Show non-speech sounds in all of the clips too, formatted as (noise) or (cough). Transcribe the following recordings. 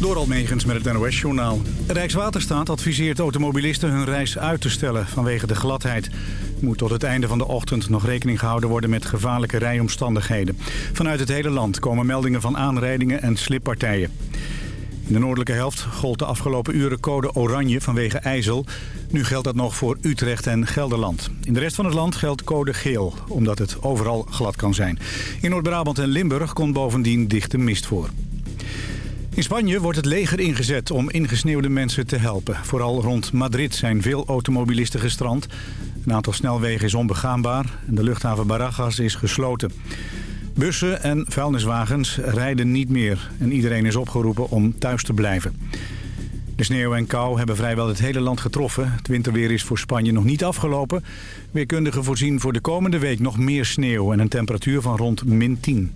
Door Almegens met het NOS-journaal. Rijkswaterstaat adviseert automobilisten hun reis uit te stellen vanwege de gladheid. Moet tot het einde van de ochtend nog rekening gehouden worden met gevaarlijke rijomstandigheden. Vanuit het hele land komen meldingen van aanrijdingen en slippartijen. In de noordelijke helft gold de afgelopen uren code oranje vanwege ijzel. Nu geldt dat nog voor Utrecht en Gelderland. In de rest van het land geldt code geel, omdat het overal glad kan zijn. In Noord-Brabant en Limburg komt bovendien dichte mist voor. In Spanje wordt het leger ingezet om ingesneeuwde mensen te helpen. Vooral rond Madrid zijn veel automobilisten gestrand. Een aantal snelwegen is onbegaanbaar en de luchthaven Barajas is gesloten. Bussen en vuilniswagens rijden niet meer en iedereen is opgeroepen om thuis te blijven. De sneeuw en kou hebben vrijwel het hele land getroffen. Het winterweer is voor Spanje nog niet afgelopen. Weerkundigen voorzien voor de komende week nog meer sneeuw en een temperatuur van rond min 10.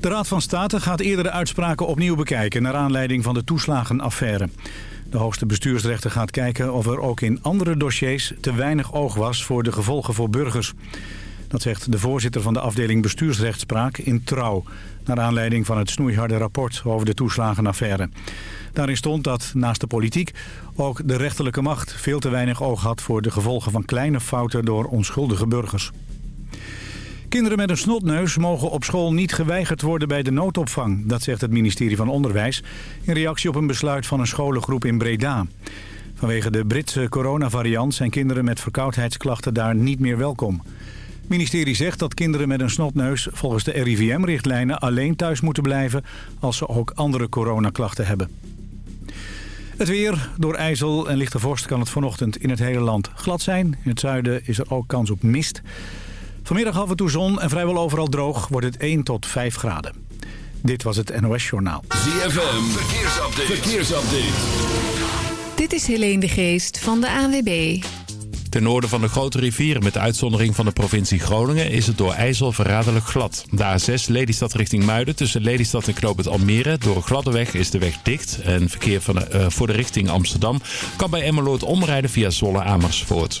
De Raad van State gaat eerdere uitspraken opnieuw bekijken... naar aanleiding van de toeslagenaffaire. De hoogste bestuursrechter gaat kijken of er ook in andere dossiers... te weinig oog was voor de gevolgen voor burgers. Dat zegt de voorzitter van de afdeling bestuursrechtspraak in Trouw... naar aanleiding van het snoeiharde rapport over de toeslagenaffaire. Daarin stond dat naast de politiek ook de rechterlijke macht... veel te weinig oog had voor de gevolgen van kleine fouten door onschuldige burgers. Kinderen met een snotneus mogen op school niet geweigerd worden bij de noodopvang. Dat zegt het ministerie van Onderwijs in reactie op een besluit van een scholengroep in Breda. Vanwege de Britse coronavariant zijn kinderen met verkoudheidsklachten daar niet meer welkom. Het ministerie zegt dat kinderen met een snotneus volgens de RIVM-richtlijnen alleen thuis moeten blijven als ze ook andere coronaklachten hebben. Het weer. Door ijzel en lichte vorst kan het vanochtend in het hele land glad zijn. In het zuiden is er ook kans op mist. Vanmiddag af en toe zon en vrijwel overal droog wordt het 1 tot 5 graden. Dit was het NOS Journaal. ZFM, verkeersupdate. verkeersupdate. Dit is Helene de Geest van de ANWB. Ten noorden van de grote rivieren met uitzondering van de provincie Groningen is het door IJssel verraderlijk glad. De A6 Lelystad richting Muiden tussen Lelystad en Knoop het Almere. Door een gladde weg is de weg dicht en verkeer van de, uh, voor de richting Amsterdam kan bij Emmeloord omrijden via Zwolle Amersfoort.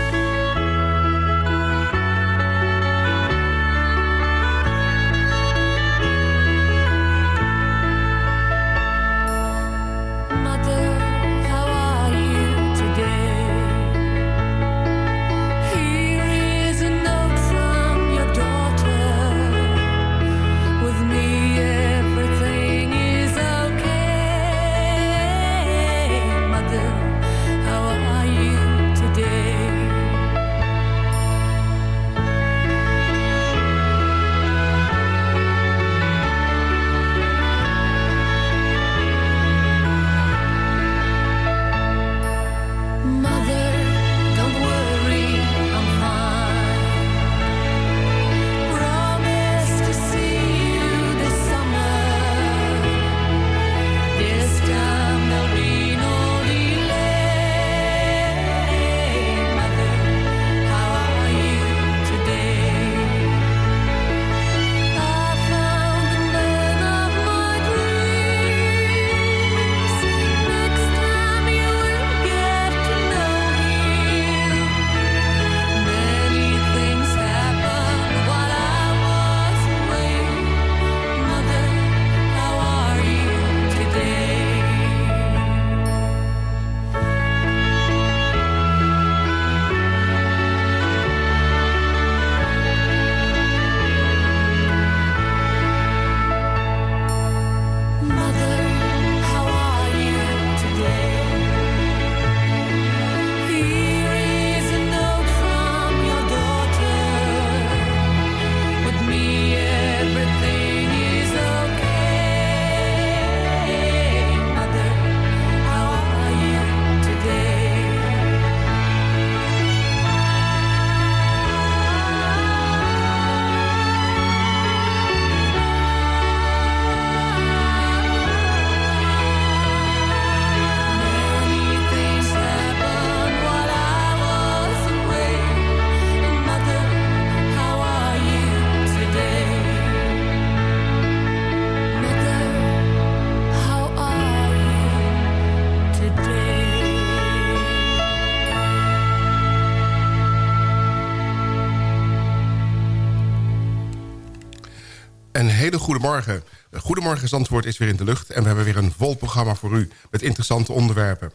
Goedemorgen. Goedemorgen Zandvoort is weer in de lucht... en we hebben weer een vol programma voor u met interessante onderwerpen.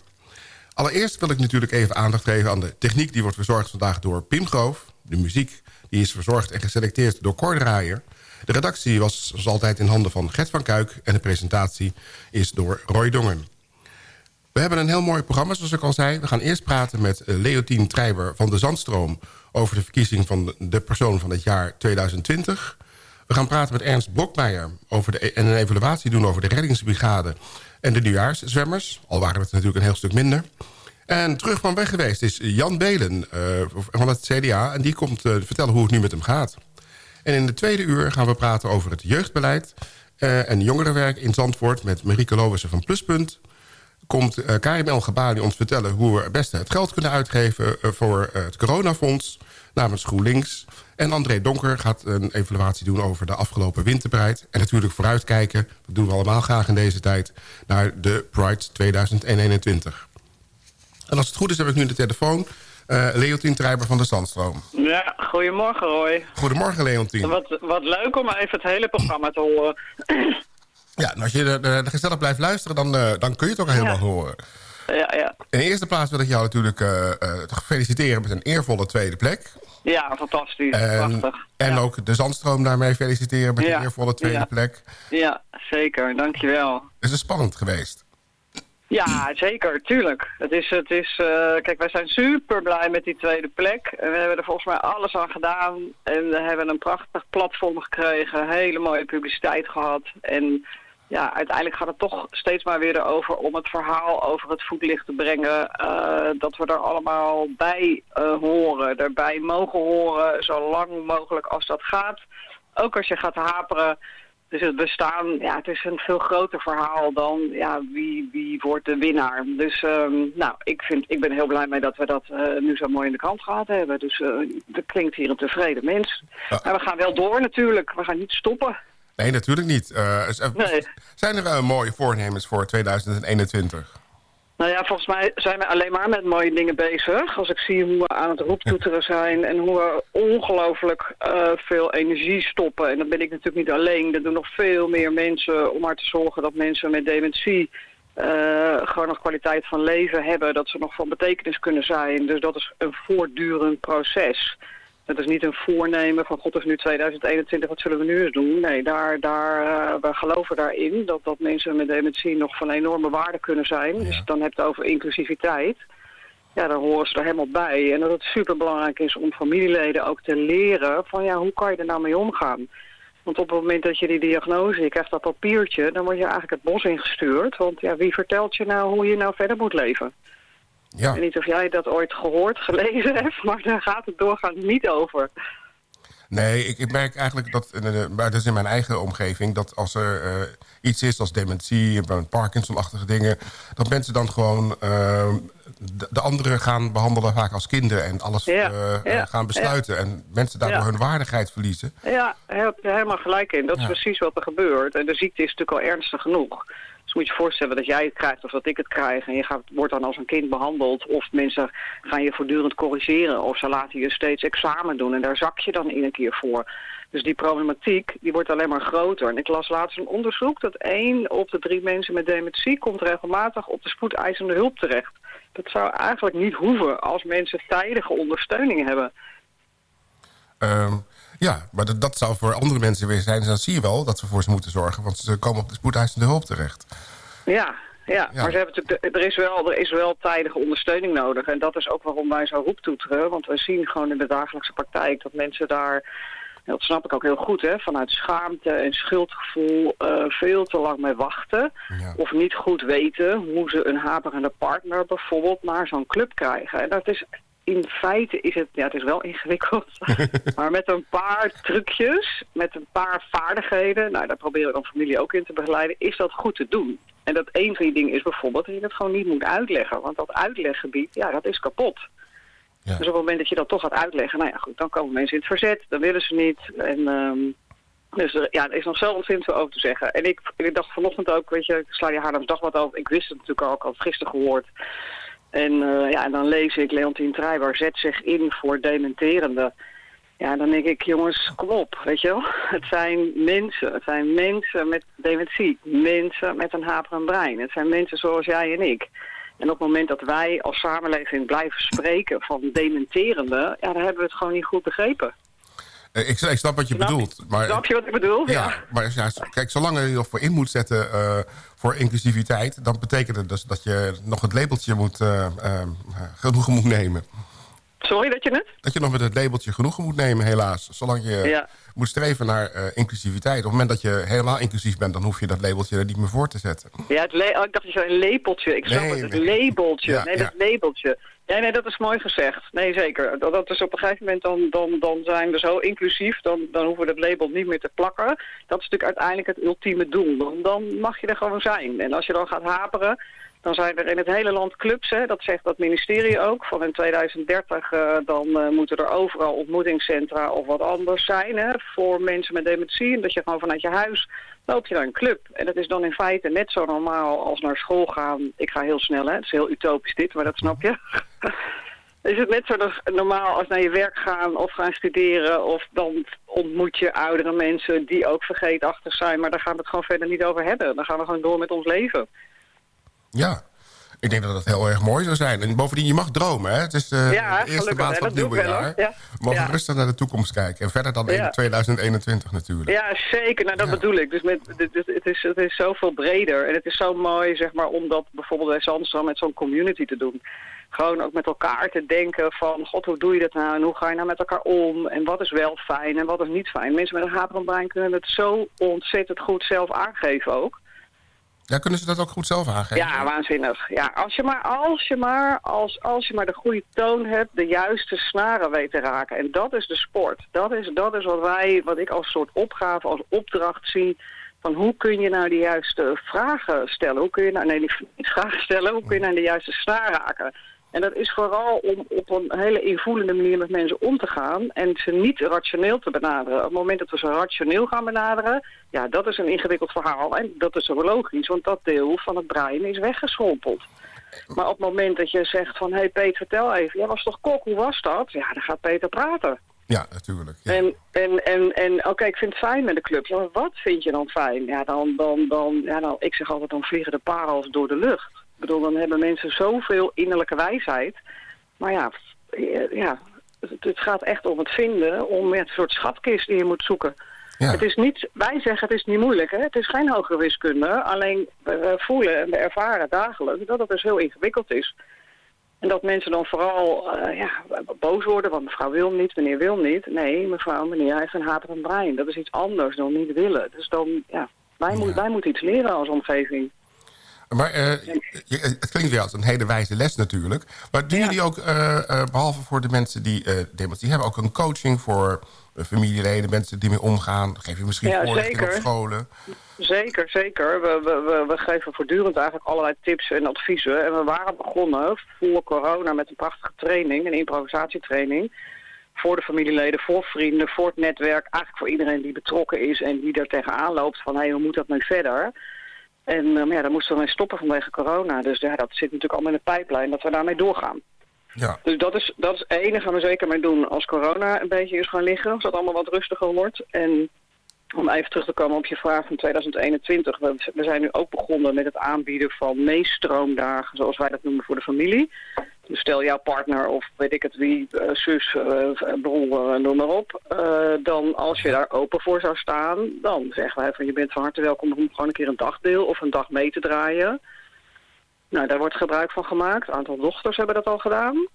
Allereerst wil ik natuurlijk even aandacht geven aan de techniek... die wordt verzorgd vandaag door Pim Groof. De muziek die is verzorgd en geselecteerd door Cor Draaier. De redactie was zoals altijd in handen van Gert van Kuik... en de presentatie is door Roy Dongen. We hebben een heel mooi programma, zoals ik al zei. We gaan eerst praten met eh, Leontien Treiber van de Zandstroom... over de verkiezing van de persoon van het jaar 2020. We gaan praten met Ernst Blokmeijer over de, en een evaluatie doen over de reddingsbrigade... en de nieuwjaarszwemmers, al waren het natuurlijk een heel stuk minder. En terug van weg geweest is Jan Belen eh, van het CDA... en die komt eh, vertellen hoe het nu met hem gaat. En in de tweede uur gaan we praten over het jeugdbeleid... eh, en jongerenwerk in Zandvoort met Marieke Lowissen van Pluspunt. Komt Karim El ons vertellen... hoe we het beste het geld kunnen uitgeven voor het coronafonds... namens GroenLinks. En André Donker gaat een evaluatie doen over de afgelopen winterbreid. En natuurlijk vooruitkijken, dat doen we allemaal graag in deze tijd... naar de Pride 2021. En als het goed is heb ik nu de telefoon... eh Leontien Treiber van de Zandstroom. Ja, goedemorgen Roy. Goedemorgen Leontien. Wat, wat leuk om even het hele programma te horen. Ja, en als je er, gezellig blijft luisteren, dan, eh, dan kun je het ook helemaal Ja. horen. Ja, ja. In de eerste plaats wil ik jou natuurlijk eh, eh, feliciteren met een eervolle tweede plek. ja fantastisch. En, Prachtig. en ook de Zandstroom daarmee feliciteren met Ja. een eervolle tweede Ja. plek. Ja, zeker. Dankjewel. Het is spannend geweest. Ja, zeker. Tuurlijk. Het is, het is, eh, kijk, wij zijn super blij met die tweede plek. En we hebben er volgens mij alles aan gedaan. En we hebben een prachtig platform gekregen. Hele mooie publiciteit gehad. En ja, uiteindelijk gaat het toch steeds maar weer erover om het verhaal over het voetlicht te brengen. eh, dat we er allemaal bij eh, horen. Erbij mogen horen, zo lang mogelijk als dat gaat. Ook als je gaat haperen. Dus het bestaan, ja, het is een veel groter verhaal dan ja, wie, wie wordt de winnaar. Dus ehm, nou, ik, vind, ik ben heel blij mee dat we dat eh, nu zo mooi in de krant gehad hebben. Dus er klinkt hier een tevreden mens. Maar we gaan wel door natuurlijk. We gaan niet stoppen. Nee, natuurlijk niet. Eh, Nee. Zijn er eh, mooie voornemens voor 2021? Nou ja, volgens mij zijn we alleen maar met mooie dingen bezig. Als ik zie hoe we aan het roeptoeteren zijn en hoe we ongelooflijk eh, veel energie stoppen. En dat ben ik natuurlijk niet alleen. Dat doen nog veel meer mensen om maar te zorgen dat mensen met dementie eh, gewoon nog kwaliteit van leven hebben. Dat ze nog van betekenis kunnen zijn. Dus dat is een voortdurend proces. Het is niet een voornemen van god, is nu 2021, wat zullen we nu eens doen? Nee, daar, daar, eh, we geloven daarin dat, dat mensen met dementie nog van enorme waarde kunnen zijn. Dus dan heb je het over inclusiviteit. Ja, daar horen ze er helemaal bij. En dat het superbelangrijk is om familieleden ook te leren van ja, hoe kan je er nou mee omgaan? Want op het moment dat je die diagnose, je krijgt dat papiertje, dan word je eigenlijk het bos ingestuurd. Want ja, wie vertelt je nou hoe je nou verder moet leven? Ja. Ik weet niet of jij dat ooit gehoord, gelezen (laughs) hebt, maar daar gaat het doorgaans niet over. Nee, ik, ik merk eigenlijk dat, eh, eh, maar dat is in mijn eigen omgeving... dat als er eh, iets is als dementie, Parkinson-achtige dingen... dat mensen dan gewoon de, de anderen gaan behandelen vaak als kinderen... en alles Ja, ja, gaan besluiten. En mensen daardoor hun waardigheid verliezen. Ja, daar heb je helemaal gelijk in. Dat is precies wat er gebeurt. En de ziekte is natuurlijk al ernstig genoeg. Moet je voorstellen dat jij het krijgt of dat ik het krijg... en je gaat, wordt dan als een kind behandeld... of mensen gaan je voortdurend corrigeren... of ze laten je steeds examen doen en daar zak je dan in een keer voor. Dus die problematiek die wordt alleen maar groter. En ik las laatst een onderzoek dat één op de drie mensen met dementie... komt regelmatig op de spoedeisende hulp terecht. Dat zou eigenlijk niet hoeven als mensen tijdige ondersteuning hebben. Ehm, ja, maar dat, dat zou voor andere mensen weer zijn. Dus dan zie je wel dat we voor ze moeten zorgen... want ze komen op de spoedeisende hulp terecht. Ja, ja, Ja. maar ze hebben natuurlijk er, is wel, er is wel tijdige ondersteuning nodig. En dat is ook waarom wij zo roeptoeteren. Want we zien gewoon in de dagelijkse praktijk dat mensen daar... Dat snap ik ook heel goed, hè, vanuit schaamte en schuldgevoel eh, veel te lang mee wachten. Ja. Of niet goed weten hoe ze een haperende partner bijvoorbeeld naar zo'n club krijgen. En dat is, in feite is het, ja het is wel ingewikkeld, (laughs) maar met een paar trucjes, met een paar vaardigheden, nou daar proberen we dan familie ook in te begeleiden, is dat goed te doen. En dat een van die dingen is bijvoorbeeld dat je dat gewoon niet moet uitleggen. Want dat uitleggebied, ja, dat is kapot. Ja. Dus op het moment dat je dat toch gaat uitleggen, nou ja goed, dan komen mensen in het verzet, dan willen ze niet. En ehm, dus er, ja, er is nog zo ontzettend veel over te zeggen. En ik, ik dacht vanochtend ook, weet je, ik sla je Haarlems dag wat over. Ik wist het natuurlijk al, ik had het gisteren gehoord. En, eh, ja, dan lees ik Leontien Treiber zet zich in voor dementerende. Ja, dan denk ik, jongens, kom op, weet je wel. (laughs) Het zijn mensen, het zijn mensen met dementie, mensen met een haperend brein. Het zijn mensen zoals jij en ik. En op het moment dat wij als samenleving blijven spreken van dementerende, ja, dan hebben we het gewoon niet goed begrepen. Eh, Ik, ik snap wat je Snap bedoelt. Maar, Snap je wat ik bedoel? Ja, maar ja, kijk, zolang je nog voor in moet zetten eh, voor inclusiviteit... dan betekent het dus dat je nog het labeltje moet, eh, genoegen moet nemen. Sorry dat je het? Dat je nog met het labeltje genoegen moet nemen, helaas. Zolang je Ja. moet streven naar inclusiviteit. Op het moment dat je helemaal inclusief bent... dan hoef je dat labeltje er niet meer voor te zetten. Ja, het oh, ik dacht dat je een lepeltje. Ik snap Nee, het, het nee. labeltje. Nee, dat labeltje. Nee, nee, dat is mooi gezegd. Nee, zeker. Dat, dat is op een gegeven moment, dan, dan, dan zijn we zo inclusief, dan, dan hoeven we dat label niet meer te plakken. Dat is natuurlijk uiteindelijk het ultieme doel. Dan, dan mag je er gewoon zijn. En als je dan gaat haperen, dan zijn er in het hele land clubs, hè, dat zegt dat ministerie ook. Van in 2030 eh, dan eh, moeten er overal ontmoetingscentra of wat anders zijn hè, voor mensen met dementie. En dat je gewoon vanuit je huis loop je naar een club. En dat is dan in feite net zo normaal als naar school gaan. Ik ga heel snel, hè. Het is heel utopisch dit, maar dat snap je. (laughs) is het net zo normaal als naar je werk gaan of gaan studeren... of dan ontmoet je oudere mensen die ook vergeetachtig zijn... maar daar gaan we het gewoon verder niet over hebben. Dan gaan we gewoon door met ons leven. Ja, ik denk dat dat heel erg mooi zou zijn. En bovendien, je mag dromen, hè? Het is eh, Ja, de eerste gelukkig, maand van het nieuwe jaar. Ja. We mogen Ja. rustig naar de toekomst kijken. En verder dan Ja. in 2021 natuurlijk. Ja, zeker. Nou, dat bedoel ik. Dus met, dit- dit- het, is, het is zoveel breder. En het is zo mooi, zeg maar, om dat bijvoorbeeld bij Zandstroom met zo'n community te doen. Gewoon ook met elkaar te denken van, god, hoe doe je dat nou? En hoe ga je nou met elkaar om? En wat is wel fijn en wat is niet fijn? Mensen met een haperend brein kunnen het zo ontzettend goed zelf aangeven ook. Ja, kunnen ze dat ook goed zelf aangeven? Ja, waanzinnig. Ja, als je maar, als je maar, als, als je maar de goede toon hebt, de juiste snaren weet te raken. En dat is de sport. Dat is, dat is wat wij, wat ik als soort opgave, als opdracht zie. Van hoe kun je nou de juiste vragen stellen? Hoe kun je nou, nee, niet vragen stellen, hoe kun je nou de juiste snaar raken? En dat is vooral om op een hele invoelende manier met mensen om te gaan en ze niet rationeel te benaderen. Op het moment dat we ze rationeel gaan benaderen, ja, dat is een ingewikkeld verhaal. En dat is ook logisch, want dat deel van het brein is weggeschrompeld. Maar op het moment dat je zegt van, hé hey Peter, vertel even, jij was toch kok, hoe was dat? Ja, dan gaat Peter praten. Ja, natuurlijk. Ja. En, en, en, en oké, ik vind het fijn met de club. Ja, maar wat vind je dan fijn? Ja, dan, dan, dan, ja, dan, ik zeg altijd, dan vliegen de parels door de lucht. Ik bedoel, dan hebben mensen zoveel innerlijke wijsheid. Maar ja, f- ja het, het gaat echt om het vinden, om een soort schatkist die je moet zoeken. Ja. Het is niet, wij zeggen het is niet moeilijk, hè? het is geen hogere wiskunde. Alleen we, voelen en we ervaren dagelijks dat het dus heel ingewikkeld is. En dat mensen dan vooral eh, ja, boos worden, want mevrouw wil niet, meneer wil niet. Nee, mevrouw, meneer heeft een haperend brein. Dat is iets anders dan niet willen. Dus dan, ja, wij, moet, wij moeten iets leren als omgeving. Maar eh, je- het klinkt weer als een hele wijze les natuurlijk. Maar doen jullie ook, eh, eh, behalve voor de mensen die dementie hebben... ook een coaching voor eh, familieleden, mensen die mee omgaan? Geef je misschien Ja, voorlichting op scholen? Zeker, zeker. We, we, we, we geven voortdurend eigenlijk allerlei tips en adviezen. En we waren begonnen voor corona met een prachtige training, een improvisatietraining. Voor de familieleden, voor vrienden, voor het netwerk. Eigenlijk voor iedereen die betrokken is en die er tegenaan loopt van... hé, hey, hoe moet dat nu verder? En um, ja, daar moesten we mee stoppen vanwege corona. Dus ja, dat zit natuurlijk allemaal in de pijplijn dat we daarmee doorgaan. Ja. Dus dat is, dat is het enige gaan we zeker mee doen als corona een beetje is gaan liggen. Als dat allemaal wat rustiger wordt. En om even terug te komen op je vraag van 2021. We, we zijn nu ook begonnen met het aanbieden van meestroomdagen, zoals wij dat noemen voor de familie. Stel jouw partner of weet ik het wie, uh, zus, uh, broer, uh, noem maar op. dan als je daar open voor zou staan, dan zeggen wij van je bent van harte welkom om gewoon een keer een dagdeel of een dag mee te draaien. Nou, daar wordt gebruik van gemaakt. Een aantal dochters hebben dat al gedaan.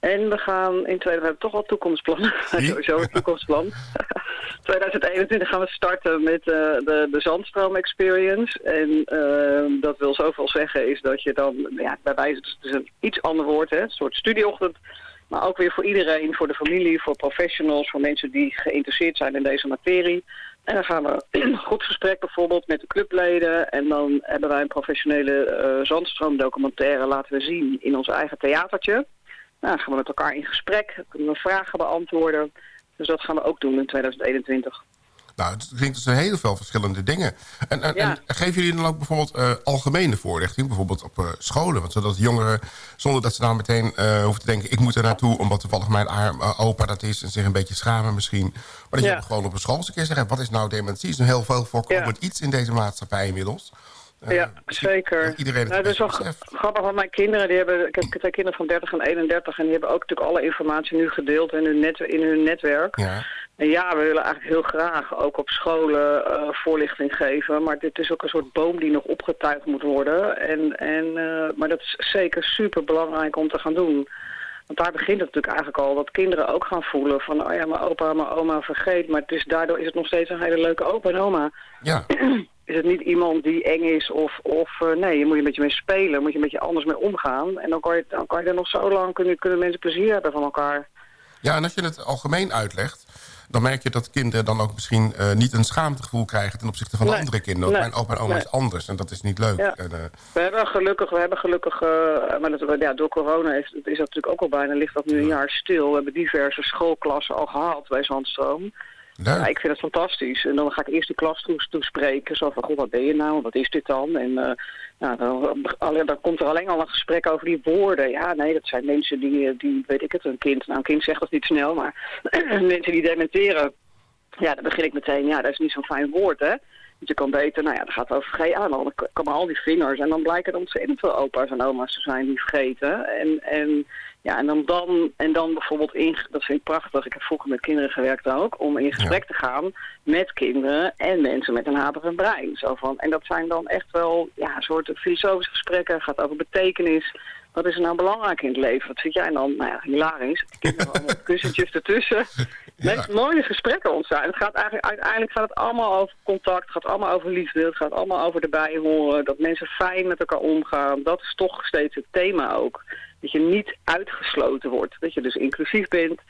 En we gaan in 2020, we hebben toch al toekomstplannen. (laughs) Sowieso een toekomstplan. (laughs) 2021 gaan we starten met uh, de, de Zandstroom Experience. En uh, dat wil zoveel zeggen is dat je dan, ja, bij wijze het is een iets ander woord, hè, een soort studieochtend. Maar ook weer voor iedereen, voor de familie, voor professionals, voor mensen die geïnteresseerd zijn in deze materie. En dan gaan we een (clears throat) goed gesprek bijvoorbeeld met de clubleden. En dan hebben wij een professionele uh, zandstroomdocumentaire laten we zien in ons eigen theatertje. Nou, dan gaan we met elkaar in gesprek, kunnen we vragen beantwoorden. Dus dat gaan we ook doen in 2021. Nou, het klinkt dus heel veel verschillende dingen. En, en, Ja. en geven jullie dan ook bijvoorbeeld eh, algemene voorlichting? Bijvoorbeeld op eh, scholen? Want zodat jongeren, zonder dat ze nou meteen eh, hoeven te denken... ik moet er naartoe, omdat toevallig mijn arm, opa dat is... en zich een beetje schamen misschien. Maar dat Ja. je gewoon op een school eens een keer zegt... wat is nou dementie? Is een heel veel voorkomend iets in deze maatschappij inmiddels. Ja, zeker. dat Iedereen het nou, dat is wel grappig, want mijn kinderen, die hebben, ik heb twee kinderen van 30 en 31... en die hebben ook natuurlijk alle informatie nu gedeeld in hun, net, in hun netwerk. Ja. En ja, we willen eigenlijk heel graag ook op scholen eh, voorlichting geven. Maar dit is ook een soort boom die nog opgetuigd moet worden. En, en, eh, maar dat is zeker super belangrijk om te gaan doen. Want daar begint het natuurlijk eigenlijk al. Dat kinderen ook gaan voelen van... oh ja, mijn opa en mijn oma vergeet. Maar het is, daardoor is het nog steeds een hele leuke opa en oma. Ja. (clears throat) Is het niet iemand die eng is of... of eh, nee, je moet je een beetje mee spelen. Moet je een beetje anders mee omgaan. En dan kan je, dan kan je er nog zo lang... Kunnen, kunnen mensen plezier hebben van elkaar. ja, en als je het algemeen uitlegt... dan merk je dat kinderen dan ook misschien eh, niet een schaamtegevoel krijgen... ten opzichte van Nee. andere kinderen. Nee. Mijn opa en oma Nee. is anders en dat is niet leuk. Ja. En, eh, We hebben gelukkig, we hebben gelukkig, maar dat, ja, door corona is, is dat natuurlijk ook al bijna, ligt dat nu een jaar stil. We hebben diverse schoolklassen al gehad bij Zandstroom. Ja, ik vind het fantastisch. En dan ga ik eerst die klas toe- toespreken. Zo van, goh, wat ben je nou? Wat is dit dan? En eh, nou, dan, dan komt er alleen al een gesprek over die woorden. Ja, nee, dat zijn mensen die, eh, die weet ik het, een kind. Nou, een kind zegt dat niet snel, maar (clears throat) mensen die dementeren. Ja, dan begin ik meteen, ja, dat is niet zo'n fijn woord, hè. Want je kan beter, nou ja, dan gaat het over vergeten. Dan komen al die vingers. En dan blijken er ontzettend veel opa's en oma's te zijn die vergeten. En, en, ja, en, dan, dan, en dan bijvoorbeeld, in, dat vind ik prachtig. Ik heb vroeger met kinderen gewerkt ook. Om in gesprek te gaan met kinderen en mensen met een haperend brein. Zo van, en dat zijn dan echt wel ja, een soort filosofische gesprekken. Het gaat over betekenis. Wat is er nou belangrijk in het leven? Wat vind jij dan? Nou ja, hilarisch. De kinderen (laughs) kussentjes ertussen. (laughs) Nee, mooie gesprekken ontstaan. Het gaat eigenlijk, uiteindelijk gaat het allemaal over contact. Het gaat allemaal over liefde. Het gaat allemaal over erbij horen. Dat mensen fijn met elkaar omgaan. Dat is toch steeds het thema ook. Dat je niet uitgesloten wordt. Dat je dus inclusief bent.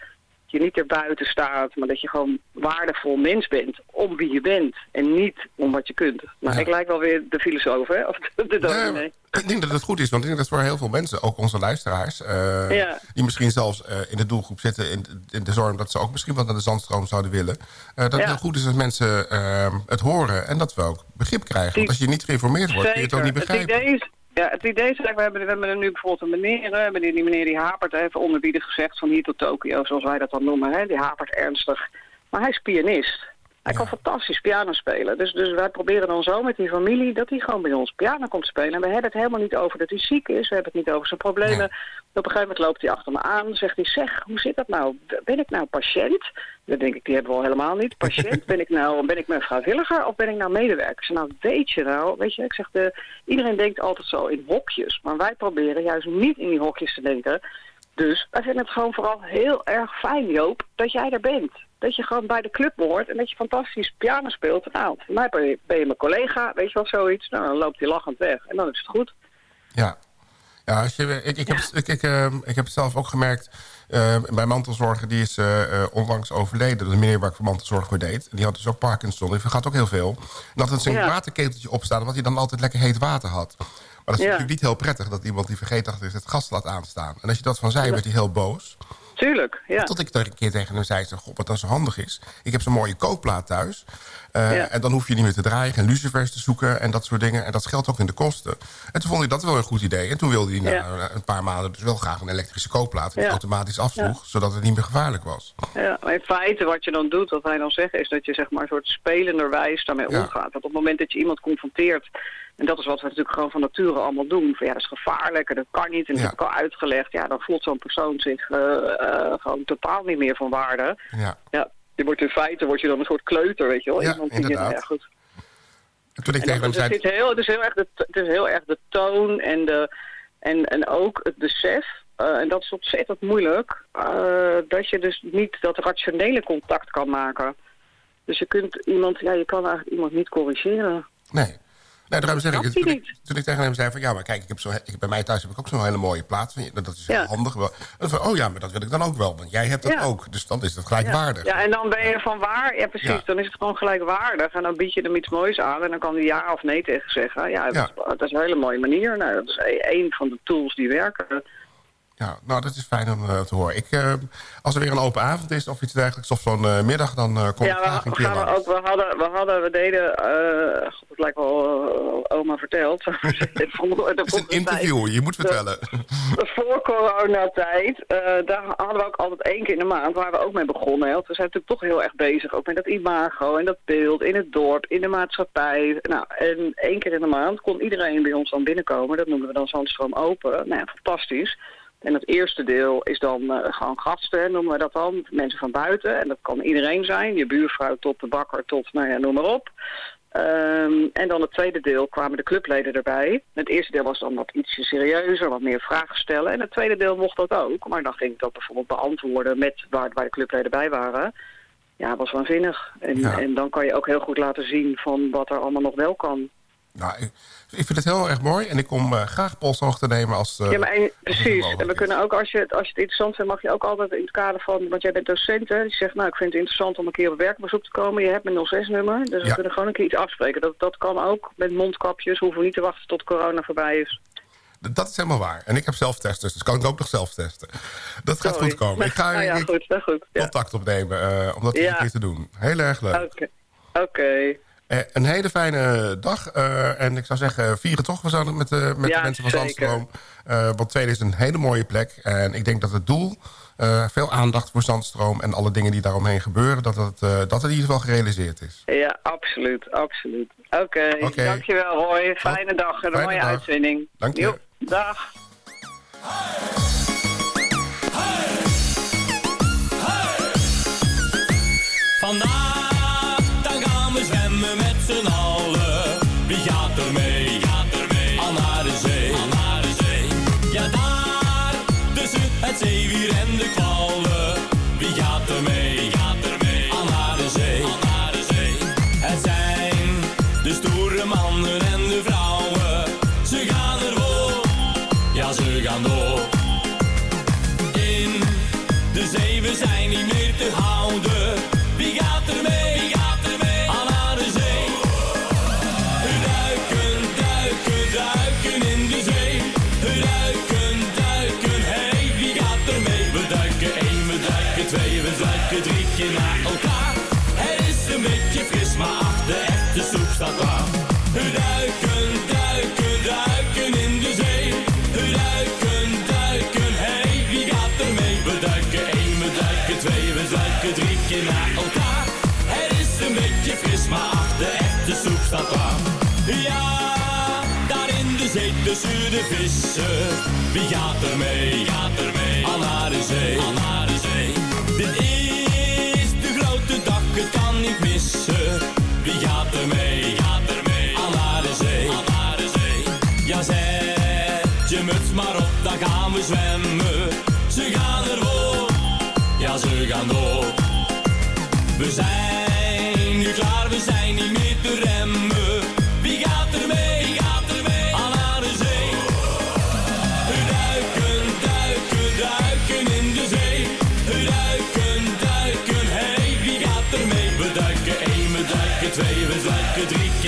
Dat je niet erbuiten staat. Maar dat je gewoon waardevol mens bent. Om wie je bent. En niet om wat je kunt. Nou, Ja. ik lijk wel weer de filosoof, hè? Of de, de Nee, dominee. maar ik denk dat het goed is, want ik denk dat voor heel veel mensen, ook onze luisteraars... eh, Ja. die misschien zelfs eh, in de doelgroep zitten in, in de zorg... dat ze ook misschien wat naar de zandstroom zouden willen... eh, dat het heel goed is dat mensen eh, het horen en dat we ook begrip krijgen. Want als je niet geïnformeerd wordt, kun je het ook niet begrijpen. Ja, het idee is eigenlijk, we hebben, we hebben er nu bijvoorbeeld een meneer, hebben die, die meneer die hapert even onderbiedig gezegd van hier tot Tokio, zoals wij dat dan noemen. Hè, die hapert ernstig. Maar hij is pianist. Hij kan fantastisch piano spelen. Dus, dus wij proberen dan zo met die familie dat hij gewoon bij ons piano komt spelen. En we hebben het helemaal niet over dat hij ziek is. We hebben het niet over zijn problemen. Op een gegeven moment loopt hij achter me aan. Zegt hij, zeg, hoe zit dat nou? Ben ik nou patiënt? Dan denk ik, die hebben we al helemaal niet. Patiënt, ben ik nou ben ik mijn vrijwilliger of ben ik nou medewerker? Zeg, nou weet je nou, weet je, ik zeg, de, iedereen denkt altijd zo in hokjes. Maar wij proberen juist niet in die hokjes te denken. Dus wij vinden het gewoon vooral heel erg fijn, Joop, dat jij er bent. Dat je gewoon bij de club hoort en dat je fantastisch piano speelt. Nou, voor mij ben je, ben je mijn collega, weet je wel, zoiets. Nou, dan loopt hij lachend weg en dan is het goed. Ja. Ja, als je, ik, ik, heb, ik, ik, eh, ik heb het zelf ook gemerkt eh, bij mantelzorger. Die is eh, onlangs overleden. De meneer waar ik voor mantelzorg voor deed. Die had dus ook Parkinson. Die vergat ook heel veel. En dat het zijn Ja. waterketeltje opstaan. Omdat hij dan altijd lekker heet water had. Maar dat is Ja. natuurlijk niet heel prettig. Dat iemand die vergeetachtig is het gas laat aanstaan. En als je dat van zei, werd hij heel boos. Tuurlijk, ja. Tot ik er een keer tegen hem zei, zeg, god, wat dan zo handig is. Ik heb zo'n mooie kookplaat thuis. Eh, Ja. En dan hoef je niet meer te draaien en lucifers te zoeken en dat soort dingen. En dat geldt ook in de kosten. En toen vond hij dat wel een goed idee. En toen wilde hij na een paar maanden dus wel graag een elektrische kookplaat... die Ja. automatisch afsloeg, zodat het niet meer gevaarlijk was. Ja, maar in feite wat je dan doet, wat wij dan zeggen, is dat je zeg maar een soort spelenderwijs daarmee omgaat. Dat op het moment dat je iemand confronteert, en dat is wat we natuurlijk gewoon van nature allemaal doen, van ja, dat is gevaarlijk en dat kan niet, en dat Ja. heb ik al uitgelegd, ja, dan voelt zo'n persoon zich eh, eh, gewoon totaal niet meer van waarde. Ja. Ja, je wordt in feite word je dan een soort kleuter, weet je wel. Ja, Iemand die, inderdaad. ja, goed. En toen ik En tegen hem dat, het, is heel, het, is heel erg de, het is heel erg de toon en, de, en, en ook het besef. eh, en dat is ontzettend moeilijk. dat je dus niet dat rationele contact kan maken. Dus je kunt iemand, ja, je kan eigenlijk iemand niet corrigeren. Nee. Nee, daarom zeg ik het. Toen ik, toen ik tegen hem zei van... ja, maar kijk, ik heb zo, ik, bij mij thuis heb ik ook zo'n hele mooie plaat. van je. Dat is heel Ja. handig. Van, oh ja, maar dat wil ik dan ook wel. Want jij hebt dat Ja. ook. Dus dan is dat gelijkwaardig. Ja, en dan ben je van waar, ja precies, dan is het gewoon gelijkwaardig. En dan bied je hem iets moois aan en dan kan hij ja of nee tegen zeggen. Ja, dat, dat is een hele mooie manie. Nou, dat is e- een van de tools die werken. Ja, nou, dat is fijn om eh, te horen. Ik, eh, als er weer een open avond is of iets dergelijks, of zo'n eh, middag, dan kom ik Ja, graag we, een we keer gaan langs. ook, we hadden, we hadden, we deden, God, het lijkt wel oma verteld. (laughs) Het is een interview, je moet vertellen. Voor coronatijd, daar hadden we ook altijd één keer in de maand waar we ook mee begonnen. Hè. Want we zijn natuurlijk toch heel erg bezig, ook met dat imago en dat beeld in het dorp, in de maatschappij. Nou, en één keer in de maand kon iedereen bij ons dan binnenkomen. Dat noemen we dan Zandstroom Open. Nou ja, fantastisch. En het eerste deel is dan eh, gewoon gasten, noemen we dat dan. Mensen van buiten. En dat kan iedereen zijn. Je buurvrouw tot de bakker tot, nou ja, noem maar op. Ehm, en dan het tweede deel kwamen de clubleden erbij. Het eerste deel was dan wat ietsje serieuzer, wat meer vragen stellen. En het tweede deel mocht dat ook. Maar dan ging ik dat bijvoorbeeld beantwoorden met waar, waar de clubleden bij waren. Ja, was waanzinnig. En, Ja. en dan kan je ook heel goed laten zien van wat er allemaal nog wel kan. Nou, ik, ik vind het heel erg mooi en ik kom eh, graag polshoogte nemen als... eh, ja, maar en, precies. En we kunnen ook, als je, het- als je het interessant vindt, mag je ook altijd in het kader van... Want jij bent docent, hè? Die zegt, nou, ik vind het interessant om een keer op werkbezoek te komen. Je hebt mijn 06-nummer, dus we kunnen gewoon een keer iets afspreken. Dat, dat kan ook met mondkapjes. Hoeven we niet te wachten tot corona voorbij is. Dat is helemaal waar. En ik heb zelftesten, dus kan ik ook nog zelf testen. Dat gaat Sorry. goed komen. Ik ga Nou ja, goed. Ja. contact opnemen eh, om dat Ja. een keer te doen. Heel erg leuk. Oké. Een hele fijne dag. eh, en ik zou zeggen, vieren toch gezellig met, de met Ja, de mensen van. Zandstroom. Eh want Tweede is een hele mooie plek. En ik denk dat het doel, eh, veel aandacht voor Zandstroom... en alle dingen die daaromheen gebeuren... dat het, eh, dat het in ieder geval gerealiseerd is. Ja, absoluut, absoluut. Oké, dankjewel Roy. Fijne dag en een Fijne mooie dag. uitzending. Dank je. Joep, dag. Wie gaat er? Vissen. Wie gaat er mee? Gaat er mee? Al naar de zee, al naar de zee. Dit is de grote dag, het kan niet missen. Wie gaat er mee? Gaat er mee? Al naar de zee, al naar de zee. Ja, zet je muts maar op, dan gaan we zwemmen. Ze gaan ervoor, ja, ze gaan door. We zijn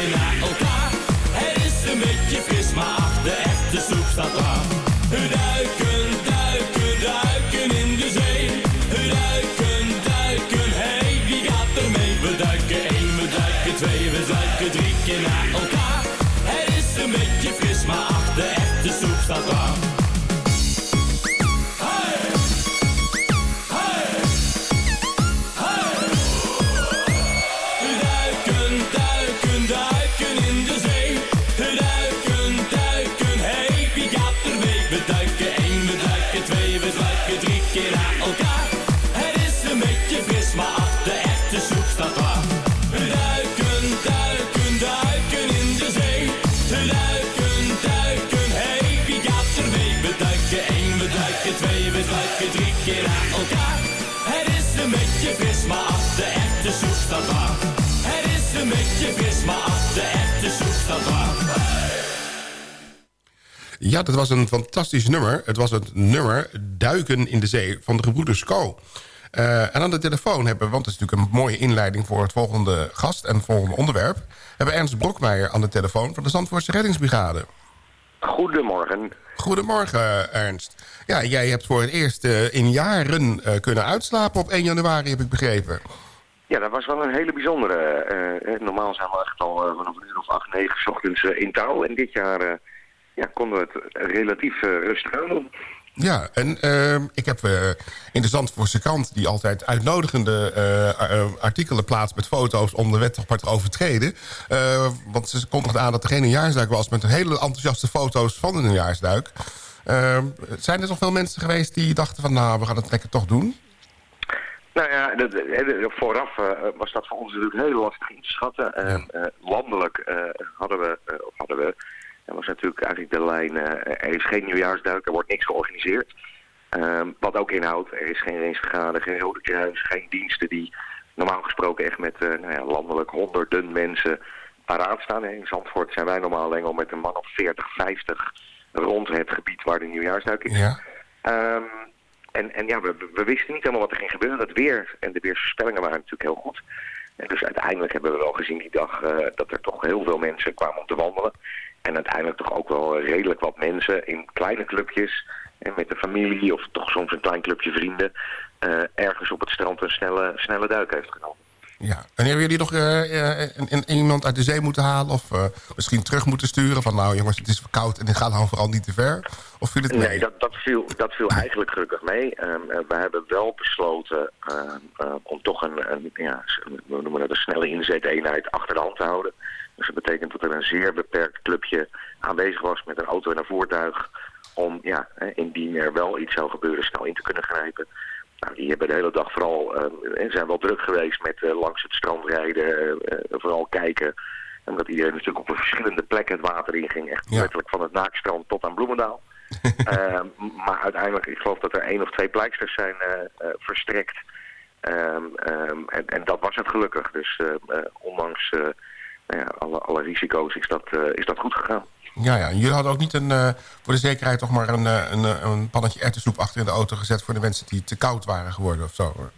keer naar elkaar. Het is een beetje fris, maar de echte soep staat klaar. Duiken, duiken, duiken in de zee. Duiken, duiken, hey, wie gaat er mee? We duiken één, we duiken twee, we duiken drie keer naar beetje fris, maar ach, de echte soep staat klaar. Ja, dat was een fantastisch nummer. Het was het nummer Duiken in de Zee van de gebroeders Co. Eh, en aan de telefoon hebben, want het is natuurlijk een mooie inleiding... voor het volgende gast en het volgende onderwerp... hebben Ernst Brokmeijer aan de telefoon van de Zandvoortse Reddingsbrigade. Goedemorgen. Goedemorgen, Ernst. Ja, jij hebt voor het eerst eh, in jaren eh, kunnen uitslapen op 1 januari, heb ik begrepen. Ja, dat was wel een hele bijzondere. eh, eh, normaal zijn we echt al eh, vanaf een uur of acht, negen ochtends in touw. En dit jaar ja, konden we het relatief rustig aan doen. Ja, en ehm, ik heb in de Zandvoortse krant... die altijd uitnodigende artikelen plaatst met foto's... om de wet toch maar te overtreden. Want ze kondigde aan dat er geen nieuwjaarsduik was... met hele enthousiaste foto's van een nieuwjaarsduik. Ehm, zijn er nog veel mensen geweest die dachten van... nou, we gaan het lekker toch doen? Nou ja, dat- eh, vooraf eh, was dat voor ons natuurlijk heel lastig in te schatten. Eh, eh, landelijk eh, hadden we, eh, of hadden we, dat was natuurlijk eigenlijk de lijn, eh, er is geen nieuwjaarsduik, er wordt niks georganiseerd. Ehm, wat ook inhoudt, er is geen racevergadering, geen rode kruis, geen diensten die normaal gesproken echt met eh, nou ja, landelijk honderden mensen paraat staan. In Zandvoort zijn wij normaal alleen al met een man of 40, 50 rond het gebied waar de nieuwjaarsduik is. Ja. Ehm, en, en ja, we, wisten niet helemaal wat er ging gebeuren. Het weer en de weersvoorspellingen waren natuurlijk heel goed. En dus uiteindelijk hebben we wel gezien die dag eh, dat er toch heel veel mensen kwamen om te wandelen. En uiteindelijk toch ook wel redelijk wat mensen in kleine clubjes en met de familie of toch soms een klein clubje vrienden eh, ergens op het strand een snelle, snelle duik heeft genomen. Ja. En hebben jullie nog eh, eh, een- een- iemand uit de zee moeten halen... of eh, misschien terug moeten sturen van... nou jongens, het is verkoud en ga nou vooral niet te ver? Of viel het mee? Nee, dat, dat, viel, dat viel eigenlijk gelukkig mee. Ehm, eh, we hebben wel besloten ehm, eh, om toch een, een ja, we noemen dat een snelle inzeteenheid achter de hand te houden. Dus dat betekent dat er een zeer beperkt clubje aanwezig was met een auto en een voertuig. Om, ja, indien er wel iets zou gebeuren, snel in te kunnen grijpen. Nou, die hebben de hele dag vooral, ehm, en zijn wel druk geweest met eh, langs het strand rijden, eh, eh, vooral kijken. Omdat iedereen natuurlijk op verschillende plekken het water in ging. Echt Ja. letterlijk van het Naakstrand tot aan Bloemendaal. (laughs) Ehm, maar uiteindelijk, ik geloof dat er één of twee pleisters zijn verstrekt. Ehm, en, en dat was het gelukkig. Dus ondanks nou ja, alle, alle risico's is dat, is dat goed gegaan. Ja, ja. En jullie hadden ook niet een, eh, voor de zekerheid toch maar een, eh, een, eh, een pannetje erwtensoep achter in de auto gezet... voor de mensen die te koud waren geworden of zo. hoor.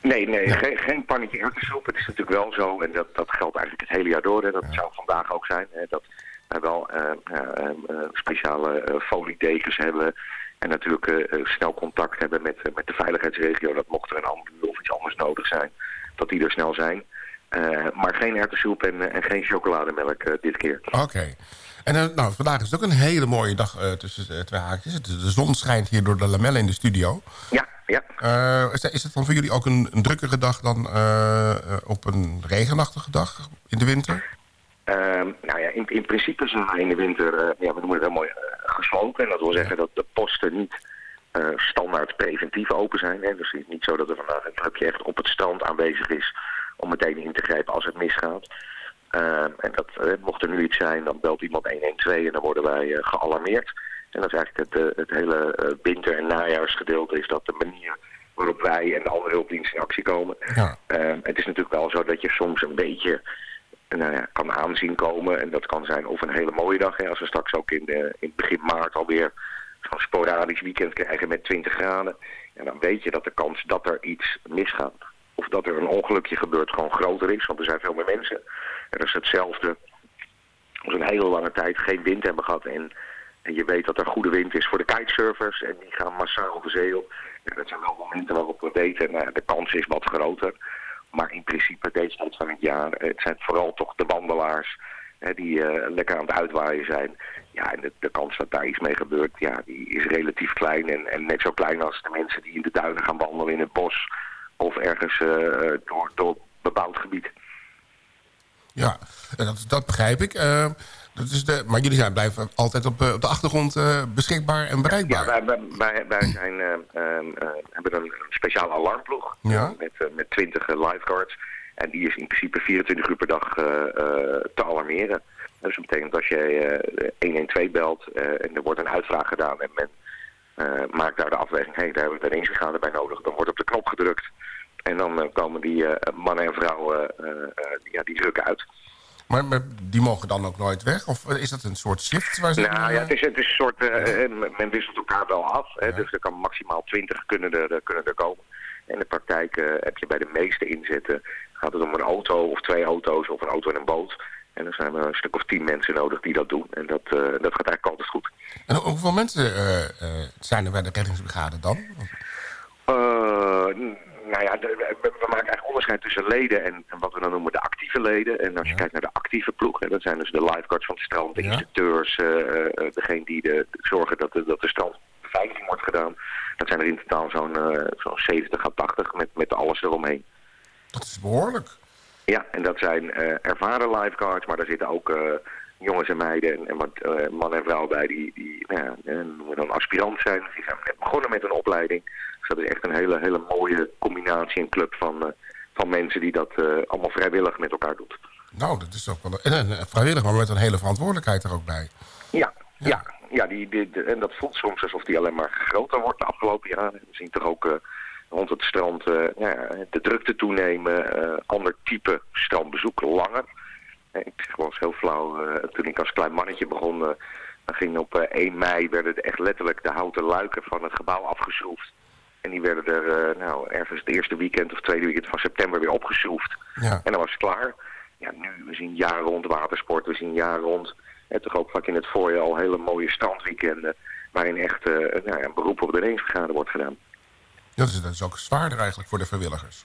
Nee, nee, geen, geen pannetje erwtensoep. Het is natuurlijk wel zo, en dat, dat geldt eigenlijk het hele jaar door. Hè. Dat zou vandaag ook zijn. Hè, dat wij wel eh, eh, speciale foliedekens hebben. En natuurlijk snel contact hebben met, met de veiligheidsregio. Dat mocht er een ambu of iets anders nodig zijn, dat die er snel zijn. Maar geen erwtensoep en, en geen chocolademelk dit keer. Oké. En eh, nou, vandaag is het ook een hele mooie dag eh, tussen eh, twee haakjes. De, zon schijnt hier door de lamellen in de studio. Ja, ja. Is, is het dan voor jullie ook een, een drukkere dag dan op een regenachtige dag in de winter? Ehm, nou ja, in, in principe zijn wij in de winter, ja, we noemen het heel mooi, gesloten. En dat wil zeggen dat de posten niet standaard preventief open zijn. Hè. Dus het is niet zo dat er vandaag een clubje echt op het strand aanwezig is om meteen in te grijpen als het misgaat. Ehm, en dat, eh, mocht er nu iets zijn, dan belt iemand 112 en dan worden wij eh, gealarmeerd. En dat is eigenlijk het, eh, het hele winter- en najaarsgedeelte, is dat de manier waarop wij en de andere hulpdiensten in actie komen. Ja. Ehm, het is natuurlijk wel zo dat je soms een beetje nou ja, kan aanzien komen. En dat kan zijn of een hele mooie dag. Hè, als we straks ook in, de, in begin maart alweer zo'n sporadisch weekend krijgen met 20 graden. En dan weet je dat de kans dat er iets misgaat. Of dat er een ongelukje gebeurt gewoon groter is. Want er zijn veel meer mensen. En dat is hetzelfde we een hele lange tijd geen wind hebben gehad. En, en je weet dat er goede wind is voor de kitesurfers. En die gaan massaal de zee op. Ja, dat zijn wel momenten waarop we weten, nou, de kans is wat groter. Maar in principe deze tijd van het jaar, het zijn vooral toch de wandelaars hè, die eh, lekker aan het uitwaaien zijn. Ja, en de, de kans dat daar iets mee gebeurt, ja, die is relatief klein. En, en net zo klein als de mensen die in de duinen gaan wandelen in het bos of ergens eh, door, door bebouwd gebied. Ja, dat, dat begrijp ik. Eh, dat is de, maar jullie zijn blijven altijd op, eh, op de achtergrond eh, beschikbaar en bereikbaar. Ja, wij, wij, wij, wij zijn, eh, ehm, eh, hebben een speciale alarmploeg Ja. met, met 20 eh, lifeguards. En die is in principe 24 uur per dag te alarmeren. Dus dat betekent als je eh, 112 belt en er wordt een uitvraag gedaan en men maakt daar de afweging, hé, daar hebben we een rangegaande bij nodig. Dan wordt op de knop gedrukt en dan eh, komen die eh, mannen en vrouwen, eh, ja, die drukken uit. Maar, maar die mogen dan ook nooit weg? Of is dat een soort shift? Waar ze Nou ja, het is, het is een soort, men wisselt elkaar wel af. Hè, Dus er kan maximaal 20 kunnen er, kunnen er komen. In de praktijk heb je bij de meeste inzetten, gaat het om een auto of twee auto's of een auto en een boot. En dan zijn we een stuk of tien mensen nodig die dat doen. En dat, dat gaat eigenlijk altijd goed. En hoe- hoeveel mensen zijn er bij de reddingsbrigade dan? Eh, nou ja, de- we, we maken eigenlijk onderscheid tussen leden en, en wat we dan noemen de actieve leden. En als je kijkt naar de actieve ploeg, hè, dat zijn dus de lifeguards van het strand, de instructeurs, eh eh, degene die de, zorgen dat de, dat de strandbeveiliging wordt gedaan. Dat zijn er in totaal zo'n eh, zo'n 70 à 80 met, met alles eromheen. Dat is behoorlijk. Ja, en dat zijn eh, ervaren lifeguards, maar daar zitten ook eh, jongens en meiden en, en wat eh, man en vrouw bij die, die nou ja, eh, noemen we dan aspirant zijn. Die zijn net begonnen met een opleiding. Dat is echt een hele, hele mooie combinatie en club van, eh, van mensen die dat eh, allemaal vrijwillig met elkaar doet. Nou, dat is ook wel een, en een vrijwillig, maar met een hele verantwoordelijkheid er ook bij. Ja, ja. ja, die, die, en dat voelt soms alsof die alleen maar groter wordt de afgelopen jaren. We zien toch ook eh, rond het strand eh, ja, de drukte toenemen, ander type strandbezoek, langer. Ik zeg wel eens heel flauw, toen ik als klein mannetje begon, dan ging op eh, 1 mei werden er echt letterlijk de houten luiken van het gebouw afgeschroefd. En die werden er eh, nou, ergens het eerste weekend of tweede weekend van september weer opgeschroefd. Ja. En dan was het klaar. Ja, nu, we zien jaar rond watersport, we zien jaar rond, en toch ook vaak in het voorjaar al hele mooie strandweekenden, waarin echt eh, nou een beroep op de reddingsbrigade wordt gedaan. Dat is, dat is ook zwaarder eigenlijk voor de vrijwilligers.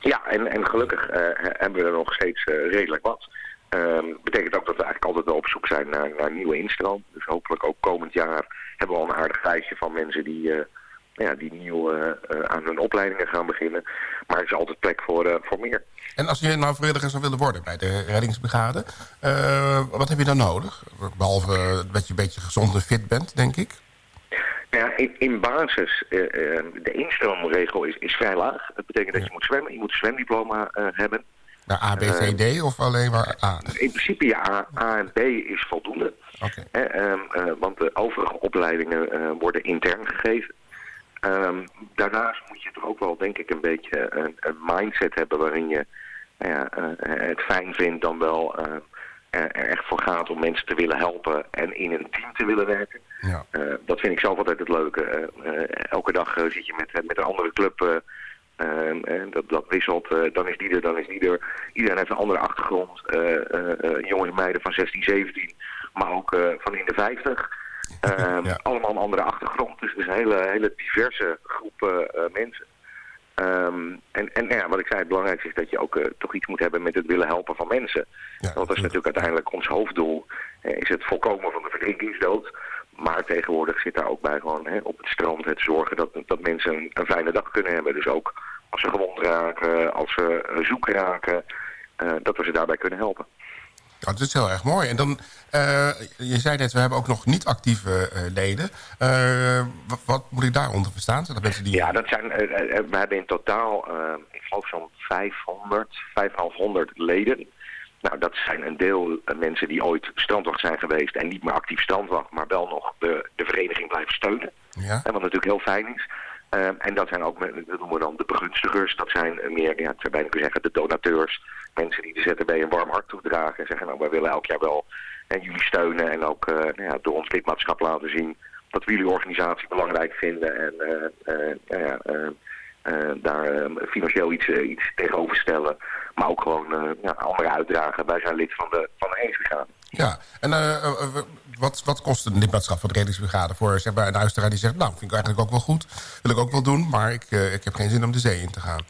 Ja, en, en gelukkig eh, hebben we er nog steeds eh, redelijk wat. Ehm betekent ook dat we eigenlijk altijd wel op zoek zijn naar, naar nieuwe instroom. Dus hopelijk ook komend jaar hebben we al een aardig lijstje van mensen die, eh, ja, die nieuw eh, aan hun opleidingen gaan beginnen. Maar er is altijd plek voor, eh, voor meer. En als je nou vrijwilliger zou willen worden bij de reddingsbrigade, eh, wat heb je dan nodig? Behalve dat je een beetje gezond en fit bent, denk ik. Nou ja, in, in basis, de instroomregel is, is vrij laag. Dat betekent dat je moet zwemmen. Je moet een zwemdiploma hebben. Naar A, B, C, D of alleen maar A? In principe ja, A, A en B is voldoende. Ehm, eh, want de overige opleidingen worden intern gegeven. Ehm, daarnaast moet je toch ook wel, denk ik, een beetje een, een mindset hebben waarin je nou eh, het fijn vindt dan wel eh, er echt voor gaat om mensen te willen helpen en in een team te willen werken. Ja. Eh, dat vind ik zelf altijd het leuke. Elke dag zit je met, met een andere club. eh, ehm, en dat, dat wisselt. dan is die er, dan is die er. Iedereen heeft een andere achtergrond. Jongens en meiden van 16, 17. Maar ook van in de 50. Ehm, Allemaal een andere achtergrond. Dus het is een hele, hele diverse groep eh, mensen. Ehm, en, en ja, wat ik zei, het belangrijkste is dat je ook eh, toch iets moet hebben met het willen helpen van mensen. Want dat is natuurlijk uiteindelijk ons hoofddoel. eh, is het voorkomen van de verdrinkingsdood. Maar tegenwoordig zit daar ook bij gewoon hè, op het strand het zorgen dat, dat mensen een, een fijne dag kunnen hebben. Dus ook als ze gewond raken, als ze zoek raken, dat we ze daarbij kunnen helpen. Ja, dat is heel erg mooi. En dan, eh, je zei net, we hebben ook nog niet actieve eh, leden. Eh, wat, wat moet ik daaronder verstaan? Zijn dat mensen die... Ja, dat zijn, we hebben in totaal, ik geloof zo'n 500, 500 leden. Nou, dat zijn een deel mensen die ooit strandwacht zijn geweest en niet meer actief strandwacht, maar wel nog de, de vereniging blijven steunen. Ja. En wat natuurlijk heel fijn is. En dat zijn ook, dat noemen we dan de begunstigers. Dat zijn meer, ja, ik zou bijna kunnen zeggen, de donateurs. Mensen die de ZTB een warm hart toedragen en zeggen, nou, wij willen elk jaar wel en jullie steunen. En ook eh, nou ja, door ons lidmaatschap laten zien dat we jullie organisatie belangrijk vinden. En eh, eh, nou daar financieel iets, iets tegenover stellen. Maar ook gewoon ja, anderen uitdragen. Wij zijn lid van de, van de Eensbrigade. Ja, en wat, wat kost een lidmaatschap van de reddingsbrigade voor zeg maar, een luisteraar die zegt... nou, vind ik eigenlijk ook wel goed, wil ik ook wel doen... maar ik, ik heb geen zin om de zee in te gaan.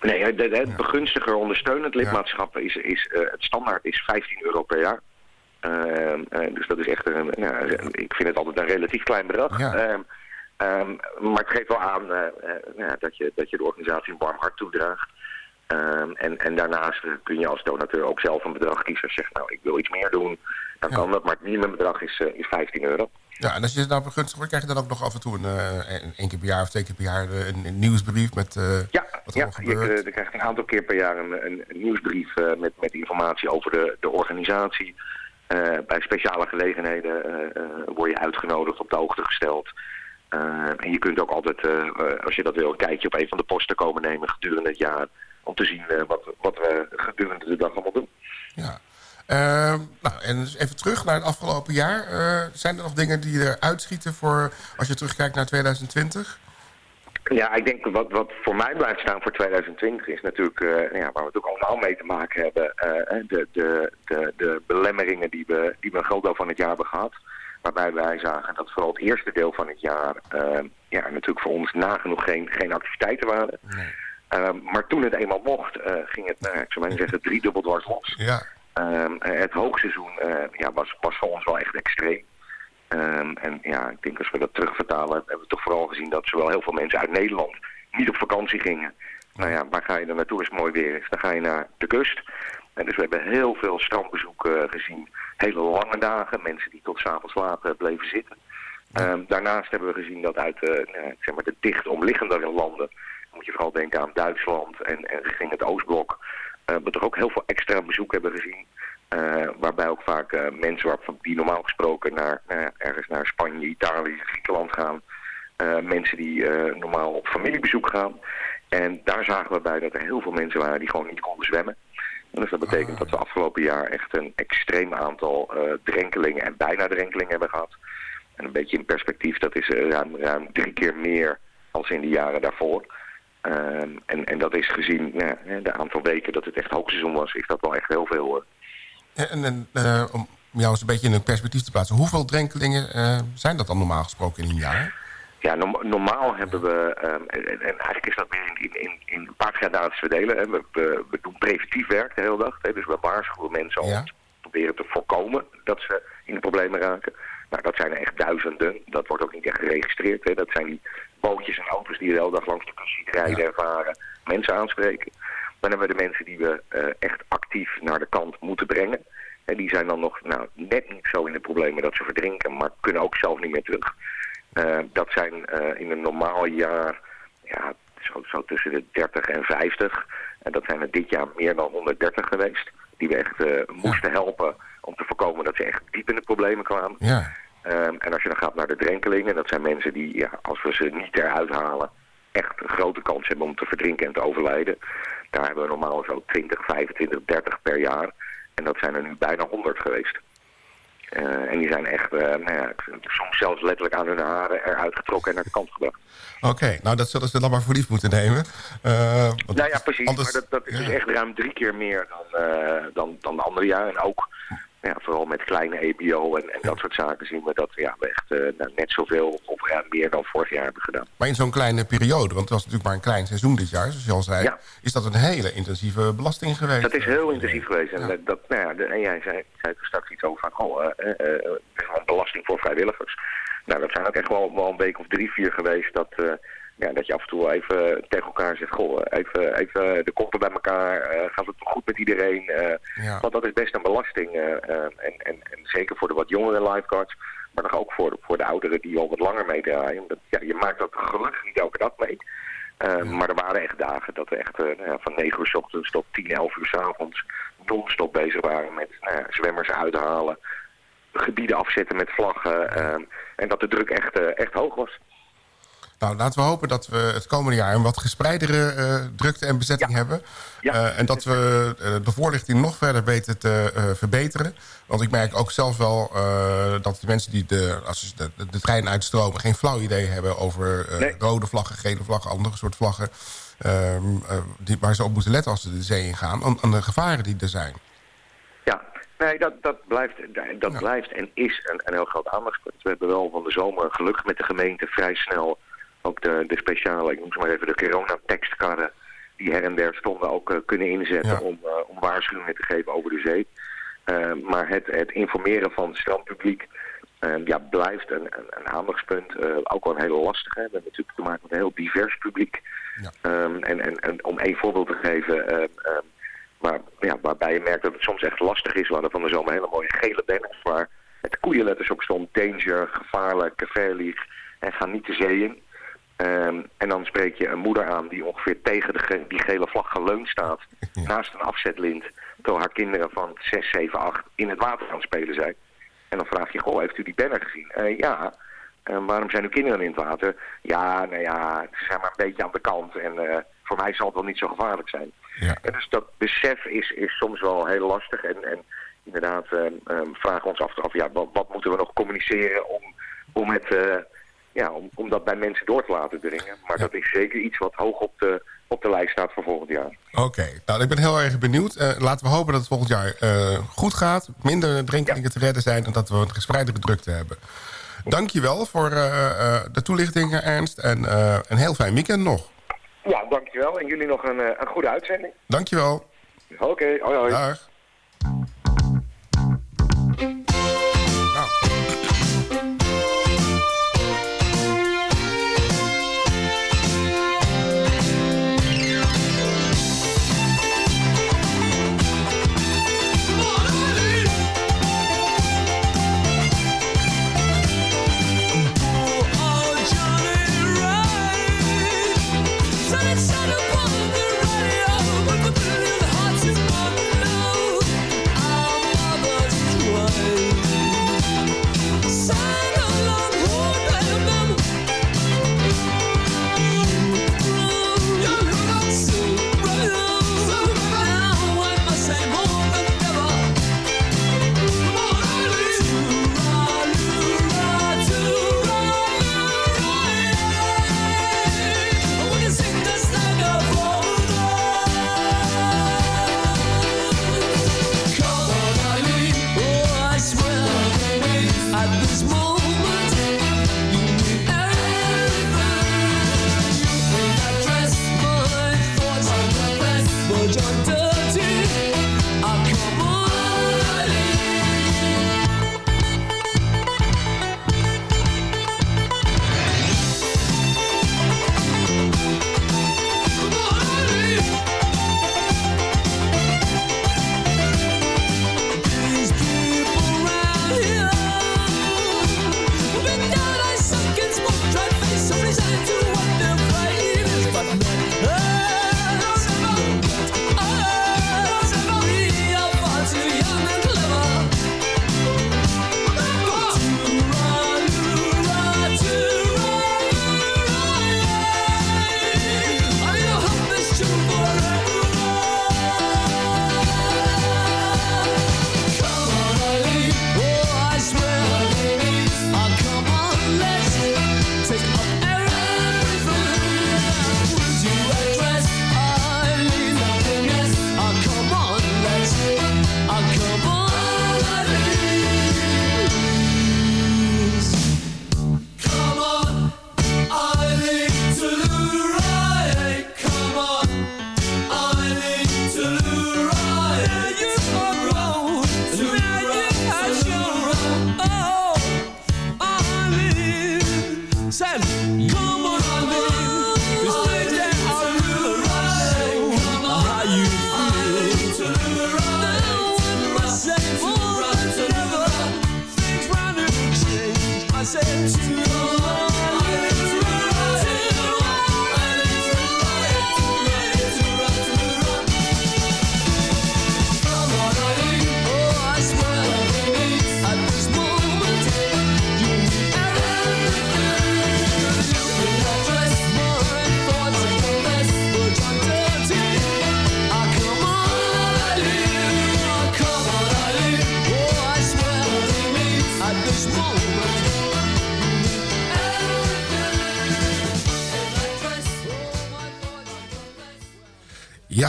Nee, het, begunstiger ondersteunend lidmaatschap is, is eh, het standaard is 15 euro per jaar. Ehm, eh, dus dat is echt een, ja, ik vind het altijd een relatief klein bedrag. Ehm, ehm, maar het geeft wel aan eh, ja, dat, je, dat je de organisatie een warm hart toedraagt. Ehm, en, en daarnaast kun je als donateur ook zelf een bedrag kiezen. Als je zegt, nou, ik wil iets meer doen, dan kan dat. Maar het minimumbedrag is, eh, is 15 euro. Ja, en als je het nou begunstigd wordt, krijg je dan ook nog af en toe... een, eh, een, één keer per jaar of twee keer per jaar eh, een, een nieuwsbrief met eh, wat er Ja, gebeurt. eh, je krijgt een aantal keer per jaar een, een, nieuwsbrief met, met informatie over de, de organisatie. Bij speciale gelegenheden word je uitgenodigd, op de hoogte gesteld. En je kunt ook altijd, als je dat wil, een kijkje op een van de posten komen nemen gedurende het jaar. Om te zien eh, wat, wat we gedurende de dag allemaal doen. Ja. Ehm, nou, en dus even terug naar het afgelopen jaar. Eh, zijn er nog dingen die er uitschieten voor als je terugkijkt naar 2020? Ja, ik denk wat, wat voor mij blijft staan voor 2020 is natuurlijk, eh, ja, waar we natuurlijk allemaal mee te maken hebben, de, de, de, de belemmeringen die we, die we een groot deel van het jaar hebben gehad. Waarbij wij zagen dat vooral het eerste deel van het jaar ja, natuurlijk voor ons nagenoeg geen, geen activiteiten waren. Eh, maar toen het eenmaal mocht, eh, ging het, nou, ik zou maar zeggen, driedubbel dwars los. Ja. Ehm, eh, het hoogseizoen eh, ja, was, was voor ons wel echt extreem. Ehm, en ja, ik denk als we dat terugvertalen, hebben we toch vooral gezien dat zowel heel veel mensen uit Nederland niet op vakantie gingen. Nou ja, waar ga je dan naartoe als het mooi weer is? Dan ga je naar de kust. En dus we hebben heel veel strandbezoeken eh, gezien. Hele lange dagen, mensen die tot s'avonds laat bleven zitten. Ehm, daarnaast hebben we gezien dat uit nou, zeg maar de dicht omliggende landen, moet je vooral denken aan Duitsland en, en richting het Oostblok, eh, we toch ook heel veel extra bezoek hebben gezien. Eh, waarbij ook vaak eh, mensen waarvan die normaal gesproken naar, ergens naar Spanje, Italië, Griekenland gaan. Mensen die normaal op familiebezoek gaan. En daar zagen we bij dat er heel veel mensen waren die gewoon niet konden zwemmen. En dus dat betekent dat we afgelopen jaar echt een extreem aantal drenkelingen en bijna drenkelingen hebben gehad. En een beetje in perspectief, dat is ruim, ruim drie keer meer als in de jaren daarvoor. Ehm, en, en dat is gezien nou, ja, de aantal weken dat het echt hoogseizoen was, is dat wel echt heel veel hoor. En, en eh, om jou eens een beetje in een perspectief te plaatsen. Hoeveel drenkelingen eh, zijn dat dan normaal gesproken in een jaar? Ja, norm- normaal hebben we, ehm, en, en eigenlijk is dat weer in, in, in, een paar gradaties verdelen. Hè. We, we, we doen preventief werk de hele dag. Hè. Dus we waarschuwen mensen al Ja. om te proberen te voorkomen dat ze in de problemen raken. Nou, dat zijn er echt duizenden. Dat wordt ook niet echt geregistreerd. Hè. Dat zijn die bootjes en auto's die de hele dag langs de kust rijden en varen. Mensen aanspreken. Dan hebben we de mensen die we eh, echt actief naar de kant moeten brengen. En die zijn dan nog nou, net niet zo in de problemen dat ze verdrinken, maar kunnen ook zelf niet meer terug. Eh, dat zijn eh, in een normaal jaar ja, zo, zo tussen de 30 en 50. En dat zijn er dit jaar meer dan 130 geweest. Die we echt moesten helpen om te voorkomen dat ze echt diep in de problemen kwamen. Ja. Ehm, en als je dan gaat naar de drenkelingen, dat zijn mensen die, ja, als we ze niet eruit halen, echt een grote kans hebben om te verdrinken en te overlijden. Daar hebben we normaal zo 20, 25, 30 per jaar. En dat zijn er nu bijna 100 geweest. Eh, en die zijn echt, eh, nou ja, soms zelfs letterlijk aan hun haren eruit getrokken en naar de kant gebracht. Oké, nou dat zullen ze dan maar voor lief moeten nemen. Want Nou ja, precies. anders- maar dat, dat is dus echt ruim drie keer meer dan, dan, dan de andere jaren. En ook, ja, vooral met kleine EBO en, en dat soort zaken zien we dat ja, we echt eh, nou, net zoveel of ja, meer dan vorig jaar hebben gedaan. Maar in zo'n kleine periode, want het was natuurlijk maar een klein seizoen dit jaar, zoals je al zei, Ja. is dat een hele intensieve belasting geweest. Dat is heel intensief geweest. En, dat- nou ja, de- en jij zei, zei er straks iets over van, oh, eh, eh, eh, een belasting voor vrijwilligers. Nou, dat zijn ook echt wel, wel een week of drie, vier geweest dat, eh, ja, dat je af en toe even tegen elkaar zegt, goh, even, even de koppen bij elkaar, eh, gaat het goed met iedereen? Eh, Ja. Want dat is best een belasting. eh, en, en, en zeker voor de wat jongere lifeguards, maar nog ook voor, de- voor de ouderen die al wat langer meedraaien. Omdat, Ja, je maakt dat gelukkig niet elke dag mee. Uh, Maar er waren echt dagen dat we echt nou van 9 uur s ochtends tot 10, 11 uur s avonds non-stop bezig waren met nou zwemmers uithalen, gebieden afzetten met vlaggen. en dat de druk echt, eh, echt hoog was. Nou, laten we hopen dat we het komende jaar een wat gespreidere eh, drukte en bezetting hebben. Eh, en dat we eh, de voorlichting nog verder weten te verbeteren. Want ik merk ook zelf wel dat de mensen die de, als de, de, trein uitstromen... geen flauw idee hebben over Nee. rode vlaggen, gele vlaggen, andere soort vlaggen... ehm, eh, die, waar ze op moeten letten als ze de zee in gaan. Aan, aan de gevaren die er zijn. Ja, nee, dat, dat, blijft, dat blijft en is een, een heel groot aandachtspunt. We hebben wel van de zomer gelukkig met de gemeente vrij snel ook de, de speciale, ik noem ze maar even de corona-tekstkarren die her en der stonden ook eh, kunnen inzetten Ja. om, eh, om waarschuwingen te geven over de zee. Eh, maar het, het informeren van het strandpubliek ja, blijft een, een, een aandachtspunt. Ook wel een hele lastige. We hebben natuurlijk te maken met een heel divers publiek. Ehm, en, en, en om één voorbeeld te geven, ehm, ehm, ja, waarbij je merkt dat het soms echt lastig is. We hadden van de zomer hele mooie gele banners waar met koeienletters op stond. Danger, gevaarlijk, veilig en ga niet de zee in. Ehm, en dan spreek je een moeder aan die ongeveer tegen de ge- die gele vlag geleund staat. (laughs) Naast een afzetlint. Terwijl haar kinderen van 6, 7, 8 in het water aan het spelen zijn. En dan vraag je, goh, heeft u die banner gezien? Eh, ja. En waarom zijn uw kinderen in het water? Ja, nou ja, ze zijn maar een beetje aan de kant. En eh, voor mij zal het wel niet zo gevaarlijk zijn. En dus dat besef is, is soms wel heel lastig. En, en inderdaad ehm, ehm, vragen we ons af, af ja, wat, wat moeten we nog communiceren om, om het, eh, ja, om, om dat bij mensen door te laten dringen. Maar dat is zeker iets wat hoog op de, op de lijst staat voor volgend jaar. Oké, nou ik ben heel erg benieuwd. Eh, laten we hopen dat het volgend jaar eh, goed gaat. Minder drinkelingen te redden zijn en dat we een gespreide drukte hebben. Dankjewel voor eh, de toelichting, Ernst. En een heel fijn weekend nog. Ja, dankjewel. En jullie nog een, een goede uitzending. Dankjewel. Oké, hoi hoi. Dag.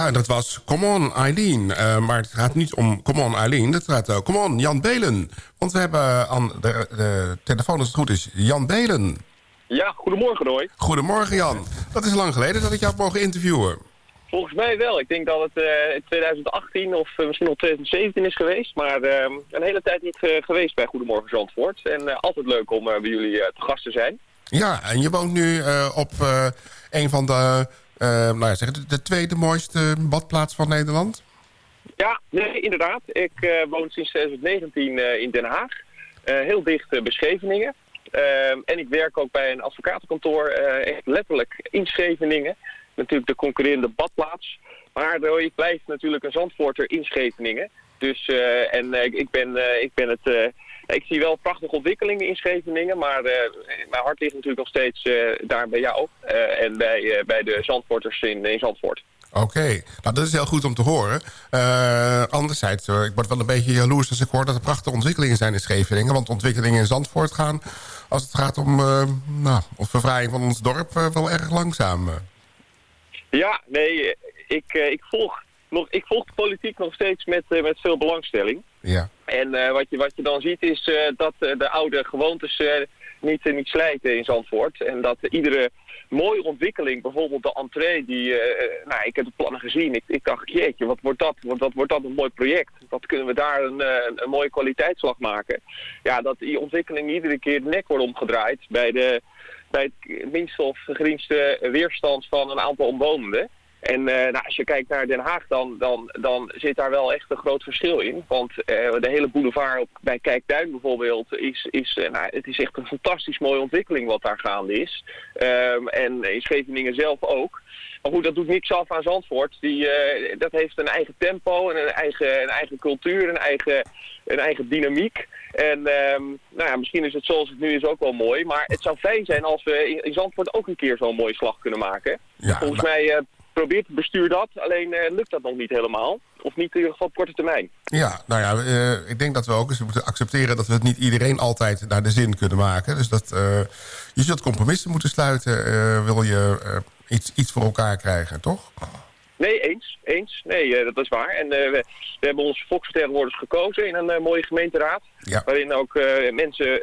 Ja, dat was Come On Eileen. Eh, maar het gaat niet om Come On Eileen. Het gaat uh, Come On Jan Belen. Want we hebben aan de, de telefoon, als het goed is, Jan Belen. Ja, goedemorgen Roy. Goedemorgen Jan. Dat is lang geleden dat ik jou heb mogen interviewen. Volgens mij wel. Ik denk dat het eh, in 2018 of eh, misschien nog 2017 is geweest. Maar eh, een hele tijd niet eh, geweest bij Goedemorgen Zandvoort. En eh, altijd leuk om eh, bij jullie eh, te gast te zijn. Ja, en je woont nu eh, op eh, een van de, eh, nou ja, zeg, de, de tweede mooiste badplaats van Nederland. Ja, nee, inderdaad. Ik eh, woon sinds 2019 eh, in Den Haag. Eh, heel dicht bij Scheveningen. Ehm, en ik werk ook bij een advocatenkantoor, echt letterlijk in Scheveningen. Natuurlijk de concurrerende badplaats. Maar ik blijf natuurlijk een Zandvoorter in Scheveningen. Dus, en ik- ben, ik ben het... ik zie wel prachtige ontwikkelingen in Scheveningen, maar eh, mijn hart ligt natuurlijk nog steeds eh, daar bij jou. eh, en bij, bij de Zandvoorters in, in Zandvoort. Oké, nou dat is heel goed om te horen. Anderzijds, eh, ik word wel een beetje jaloers als ik hoor dat er prachtige ontwikkelingen zijn in Scheveningen. Want ontwikkelingen in Zandvoort gaan, als het gaat om uh, nou, om verfraaiing van ons dorp, wel erg langzaam. Ja, nee, ik, ik, volg, nog, ik volg de politiek nog steeds met, eh, met veel belangstelling. Ja. En eh, wat, je, wat je dan ziet is eh, dat de oude gewoontes niet, niet slijten in Zandvoort. En dat iedere mooie ontwikkeling, bijvoorbeeld de entree, die, nou, ik heb de plannen gezien. Ik, ik dacht, jeetje, wat wordt dat? Wat, wat wordt dat een mooi project? Wat kunnen we daar een, een, een mooie kwaliteitsslag maken? Ja, dat die ontwikkeling iedere keer de nek wordt omgedraaid bij, de, bij het minste of geringste weerstand van een aantal omwonenden. En eh, nou, als je kijkt naar Den Haag, dan, dan, dan zit daar wel echt een groot verschil in. Want eh, de hele boulevard op, bij Kijkduin bijvoorbeeld, is, is, eh, nou, het is echt een fantastisch mooie ontwikkeling wat daar gaande is. Ehm, en in Scheveningen zelf ook. Maar goed, dat doet niks af aan Zandvoort. Die, dat heeft een eigen tempo en een eigen, een eigen cultuur, een eigen, een eigen dynamiek. En ehm, nou ja, misschien is het zoals het nu is ook wel mooi. Maar het zou fijn zijn als we in, in Zandvoort ook een keer zo'n mooie slag kunnen maken. Volgens mij probeert het bestuur dat, alleen eh, lukt dat nog niet helemaal. Of niet in ieder geval op korte termijn. Ja, nou ja, eh, ik denk dat we ook eens moeten accepteren... dat we het niet iedereen altijd naar de zin kunnen maken. Dus dat eh, je zult compromissen moeten sluiten... wil je iets, iets voor elkaar krijgen, toch? Nee, eens. Eens. Nee, dat is waar. En we, we hebben onze volksvertegenwoordigers gekozen in een mooie gemeenteraad. Ja. Waarin ook mensen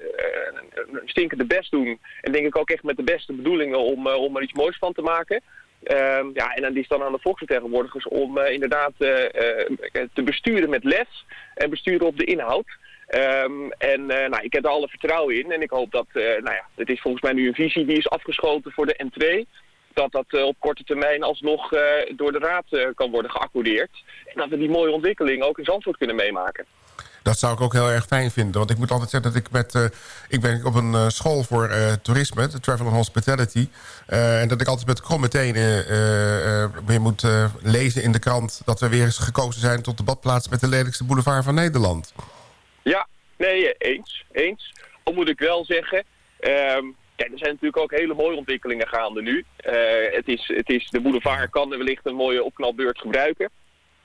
stinkende best doen. En denk ik ook echt met de beste bedoelingen om, om er iets moois van te maken. Ehm, ja, en dan die is dan aan de volksvertegenwoordigers om eh, inderdaad eh, eh, te besturen met les en besturen op de inhoud. Ehm, en nou, ik heb er alle vertrouwen in en ik hoop dat, nou ja, het is volgens mij nu een visie die is afgeschoten voor de N2 dat dat op korte termijn alsnog door de raad kan worden geaccordeerd. En dat we die mooie ontwikkeling ook in Zandvoort kunnen meemaken. Dat zou ik ook heel erg fijn vinden. Want ik moet altijd zeggen dat ik met... eh, ik ben op een eh, school voor eh, toerisme, de Travel and Hospitality. en dat ik altijd met eh, eh, weer moet lezen in de krant... dat we weer eens gekozen zijn tot de badplaats met de lelijkste boulevard van Nederland. Ja, nee, eens. Eens. Al moet ik wel zeggen... ehm, kijk, er zijn natuurlijk ook hele mooie ontwikkelingen gaande nu. Het is, het is, de boulevard kan wellicht een mooie opknalbeurt gebruiken.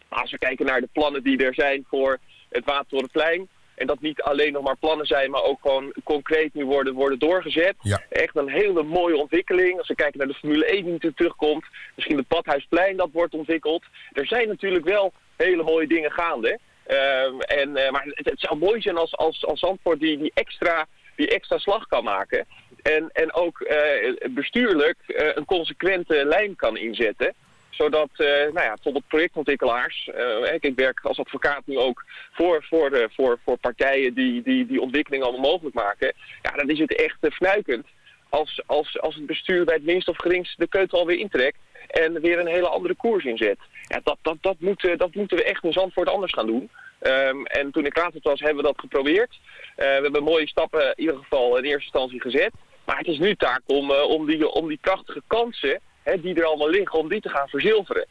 Maar als we kijken naar de plannen die er zijn voor het Watertorenplein... en dat niet alleen nog maar plannen zijn, maar ook gewoon concreet nu worden, worden doorgezet. Ja. Echt een hele mooie ontwikkeling. Als we kijken naar de Formule 1 die natuurlijk terugkomt... misschien het Badhuisplein dat wordt ontwikkeld. Er zijn natuurlijk wel hele mooie dingen gaande. Ehm, en, eh, maar het, het zou mooi zijn als, als, als Zandvoort die, die, extra, die extra slag kan maken. En, en ook eh, bestuurlijk eh, een consequente lijn kan inzetten zodat eh, nou ja, bijvoorbeeld projectontwikkelaars, eh, ik werk als advocaat nu ook voor, voor, voor, voor partijen die, die die ontwikkeling allemaal mogelijk maken. Ja, dan is het echt eh, fnuikend als, als, als het bestuur bij het minst of geringst de keutel alweer intrekt en weer een hele andere koers inzet. Ja, dat, dat, dat, moet, dat moeten we echt in Zandvoort anders gaan doen. Ehm, en toen ik raadslid was, hebben we dat geprobeerd. We hebben mooie stappen in ieder geval in eerste instantie gezet. Maar het is nu taak om, om, die, om die prachtige kansen hè, die er allemaal liggen, om die te gaan verzilveren.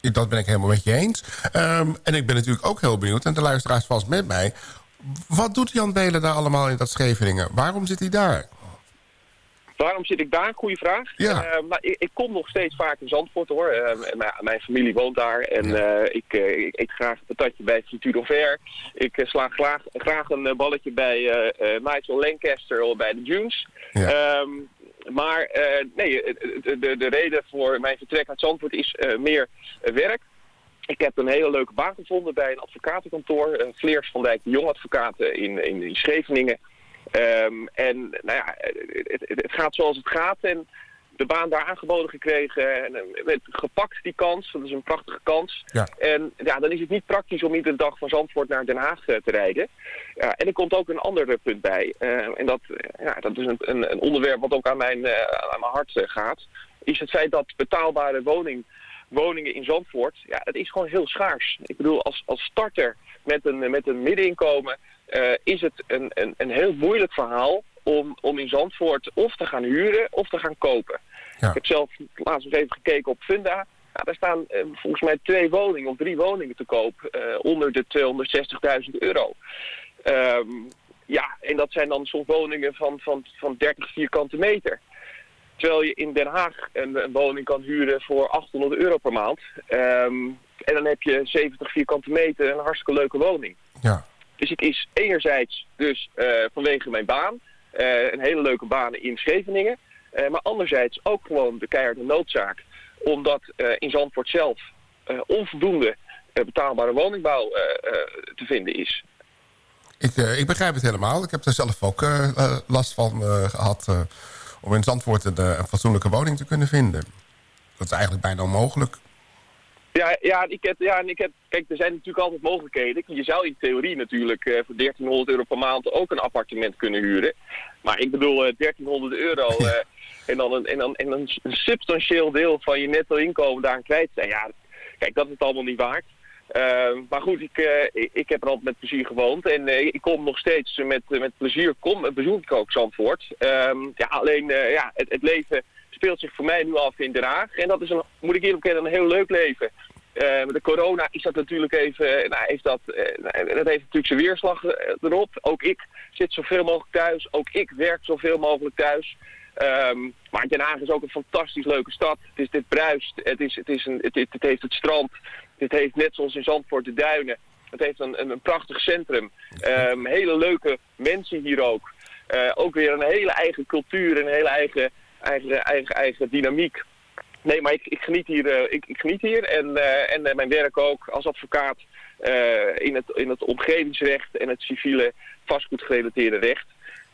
Dat ben ik helemaal met je eens. Ehm, en ik ben natuurlijk ook heel benieuwd, en de luisteraars vast met mij... wat doet Jan Belen daar allemaal in dat Scheveningen? Waarom zit hij daar? Waarom zit ik daar? Goeie vraag. Ja. Eh, maar ik, ik kom nog steeds vaak in Zandvoort hoor. Eh, mijn, familie woont daar en eh, ik, eh, ik eet graag een patatje bij Frituur d'Anvers. Ik eh, sla graag, graag een balletje bij Nigel Lancaster of bij de Dunes. Ehm, maar eh, nee, de, de, de reden voor mijn vertrek uit Zandvoort is eh, meer eh, werk. Ik heb een hele leuke baan gevonden bij een advocatenkantoor. Vleers van Dijk de Jong Advocaten in, in, in Scheveningen. Ehm, en nou ja, het- het gaat zoals het gaat. En de baan daar aangeboden gekregen. En eh, werd gepakt die kans. Dat is een prachtige kans. Ja. En ja, dan is het niet praktisch om iedere dag van Zandvoort naar Den Haag eh, te rijden. Ja, en er komt ook een ander eh, punt bij. Eh, en dat, eh, ja, dat is een, een, een onderwerp wat ook aan mijn, eh, aan mijn hart eh, gaat. Is het feit dat betaalbare woning, woningen in Zandvoort, ja, het is gewoon heel schaars. Ik bedoel, als, als starter met een, met een middeninkomen eh, is het een, een, een heel moeilijk verhaal om, om in Zandvoort of te gaan huren of te gaan kopen. Ik heb zelf laatst nog even gekeken op Funda. Ja, daar staan eh, volgens mij twee woningen of drie woningen te koop eh, onder de 260.000 euro. Ehm, ja, en dat zijn dan soms woningen van, van, van 30 vierkante meter. Terwijl je in Den Haag een, een woning kan huren voor 800 euro per maand. Ehm, en dan heb je 70 vierkante meter, een hartstikke leuke woning. Ja. Dus het is enerzijds dus eh, vanwege mijn baan, een hele leuke baan in Scheveningen. Eh, maar anderzijds ook gewoon de keiharde noodzaak. Omdat eh, in Zandvoort zelf eh, onvoldoende betaalbare woningbouw te vinden is. Ik, ik begrijp het helemaal. Ik heb er zelf ook last van eh, gehad... eh, om in Zandvoort een, een fatsoenlijke woning te kunnen vinden. Dat is eigenlijk bijna onmogelijk. Ja, ja, ik heb, ja, en ik heb, kijk, er zijn natuurlijk altijd mogelijkheden. Je zou in theorie natuurlijk voor 1300 euro per maand ook een appartement kunnen huren. Maar ik bedoel, eh, 1300 euro (laughs) en dan, een, en dan en een, een substantieel deel van je netto inkomen daar kwijt zijn. Ja, kijk, dat is het allemaal niet waard. Eh, maar goed, ik, eh, ik, ik heb er altijd met plezier gewoond. En eh, ik kom nog steeds met, met plezier, kom, bezoek ik ook Zandvoort. Ehm, ja, alleen, eh, ja, het, het leven speelt zich voor mij nu af in Den Haag. En dat is, een, moet ik eerlijk bekennen, een heel leuk leven. Eh, met de corona is dat natuurlijk even, eh, nou, heeft dat, eh, nou, dat heeft natuurlijk zijn weerslag eh, erop. Ook ik zit zoveel mogelijk thuis. Ook ik werk zoveel mogelijk thuis. Ehm, maar Den Haag is ook een fantastisch leuke stad. Het is dit bruist. Het, is, het, is een, het, het, heeft het strand. Het heeft net zoals in Zandvoort de duinen. Het heeft een, een, een prachtig centrum. Ehm, hele leuke mensen hier ook. Eh, ook weer een hele eigen cultuur en een hele eigen, eigen, eigen, eigen dynamiek. Nee, maar ik, ik, geniet, hier, eh, ik, geniet hier en, eh, en mijn werk ook als advocaat in, het, in het omgevingsrecht en het civiele vastgoedgerelateerde recht.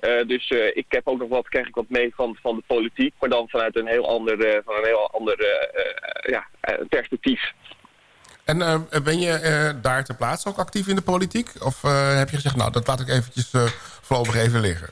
Eh, dus eh, ik heb ook nog wat, krijg ik wat mee van, van de politiek, maar dan vanuit een heel ander, eh, van een heel ander ja, perspectief. En ben je daar ter plaatse ook actief in de politiek? Of heb je gezegd, nou, dat laat ik eventjes voorlopig even liggen?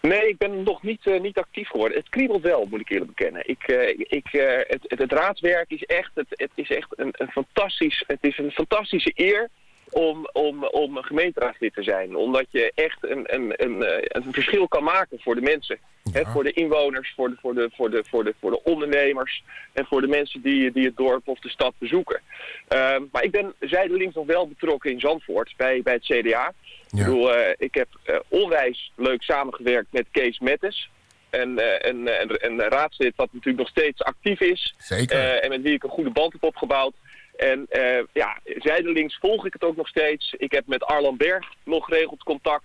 Nee, ik ben nog niet, niet actief geworden. Het kriebelt wel, moet ik eerlijk bekennen. Ik, ik, het, het, het raadswerk is echt, het, het is echt een, een, fantastisch, het is een fantastische eer om, om, om een gemeenteraadslid te zijn. Omdat je echt een, een, een, eh, een verschil kan maken voor de mensen. Voor de inwoners, voor de, voor, de, voor, de, voor, de, voor de ondernemers en voor de mensen die, die het dorp of de stad bezoeken. Ehm, maar ik ben zijdelings nog wel betrokken in Zandvoort bij, bij het CDA. Ik, bedoel, eh, ik heb eh, onwijs leuk samengewerkt met Kees Mettes. En, een, raadslid wat natuurlijk nog steeds actief is. Zeker. En met wie ik een goede band heb opgebouwd. En eh, ja, zijdelings volg ik het ook nog steeds. Ik heb met Arlan Berg nog geregeld contact.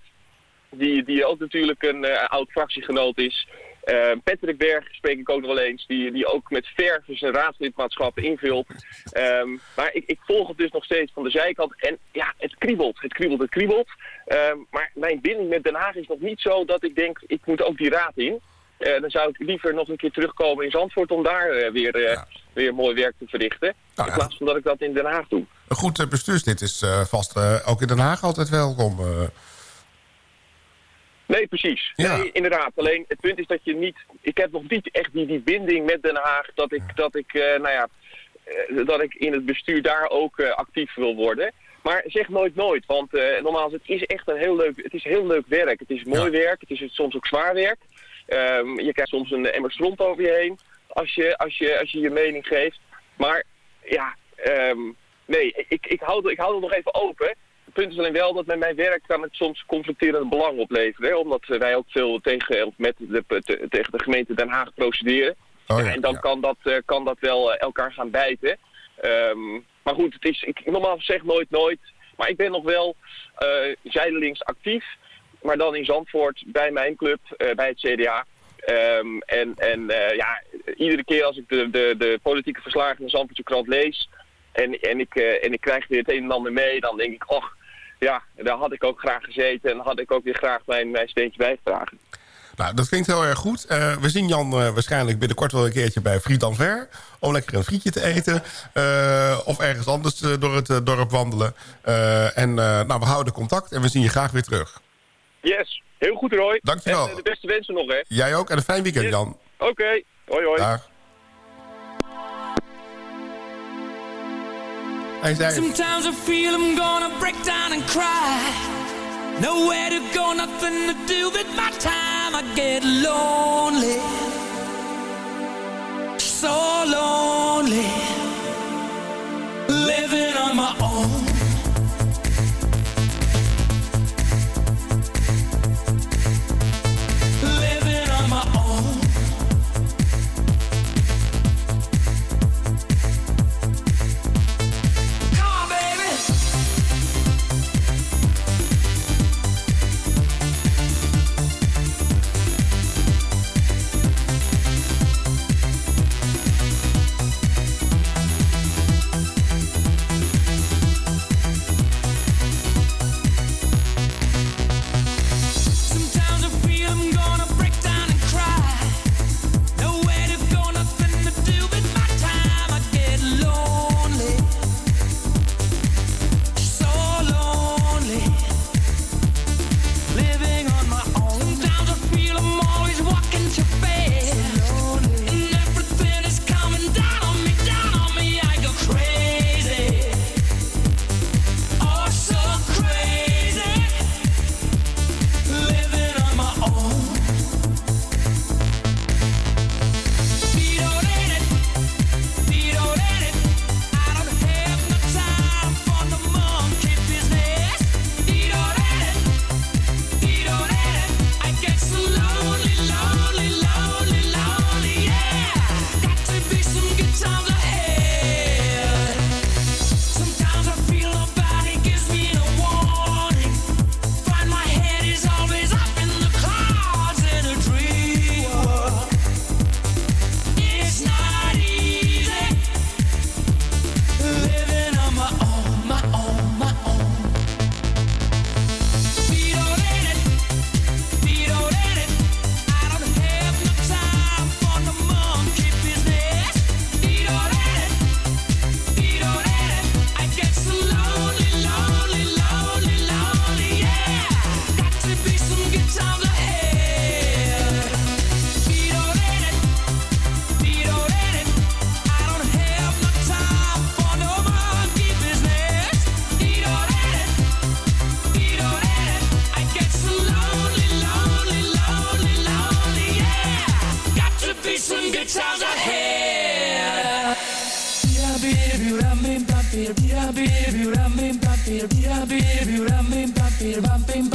Die, die ook natuurlijk een eh, oud fractiegenoot is. Eh, Patrick Berg spreek ik ook nog wel eens. Die, die ook met verve zijn raadslidmaatschap invult. Ehm, maar ik, ik volg het dus nog steeds van de zijkant. En ja, het kriebelt. Het kriebelt, het kriebelt. Ehm, maar mijn binding met Den Haag is nog niet zo dat ik denk, ik moet ook die raad in. Eh, dan zou ik liever nog een keer terugkomen in Zandvoort om daar eh, weer, eh, weer mooi werk te verrichten. in plaats van dat ik dat in Den Haag doe. Een goed bestuurslid is vast ook in Den Haag altijd welkom. Nee, precies. Nee, inderdaad. Alleen het punt is dat je niet... Ik heb nog niet echt die, die binding met Den Haag dat ik, dat ik, nou ja, dat ik in het bestuur daar ook actief wil worden. Maar zeg nooit nooit, want eh, nogmaals, het is echt een heel leuk, het is heel leuk werk. Het is mooi werk, het is soms ook zwaar werk. Ehm, je krijgt soms een emmer stront over je heen als je als je, als je, je mening geeft. Maar ja, ehm, nee, ik, ik, hou, ik hou het nog even open. Het punt is alleen wel dat met mijn werk kan het soms conflicterend belang opleveren. Hè, omdat wij ook veel tegen, of met de, te- tegen de gemeente Den Haag procederen. Oh Ja, en dan kan, dat, eh, kan dat wel eh, elkaar gaan bijten. Ehm, maar goed, het is, ik, normaal zeg nooit nooit. Maar ik ben nog wel eh, zijdelings actief. Maar dan in Zandvoort bij mijn club, eh, bij het CDA. Ehm, en en eh, ja, iedere keer als ik de, de, de politieke verslagen in de Zandvoortse krant lees... En, en, ik, eh, en ik krijg weer het een en ander mee, dan denk ik... Och, ja, daar had ik ook graag gezeten en had ik ook weer graag mijn, mijn steentje bijgedragen. Nou, dat klinkt heel erg goed. We zien Jan waarschijnlijk binnenkort wel een keertje bij Friet Ver... om lekker een frietje te eten. of ergens anders door het dorp wandelen. En nou, we houden contact en we zien je graag weer terug. Yes, heel goed Roy. Dankjewel. En eh, de beste wensen nog, hè. Jij ook en een fijn weekend, Yes. Jan. Oké, hoi hoi. Dag. Hij zei... Sometimes I feel I'm gonna break down and cry. Nowhere to go, nothing to do with my time. I get lonely. So lonely. Bam, bam, bam, bam,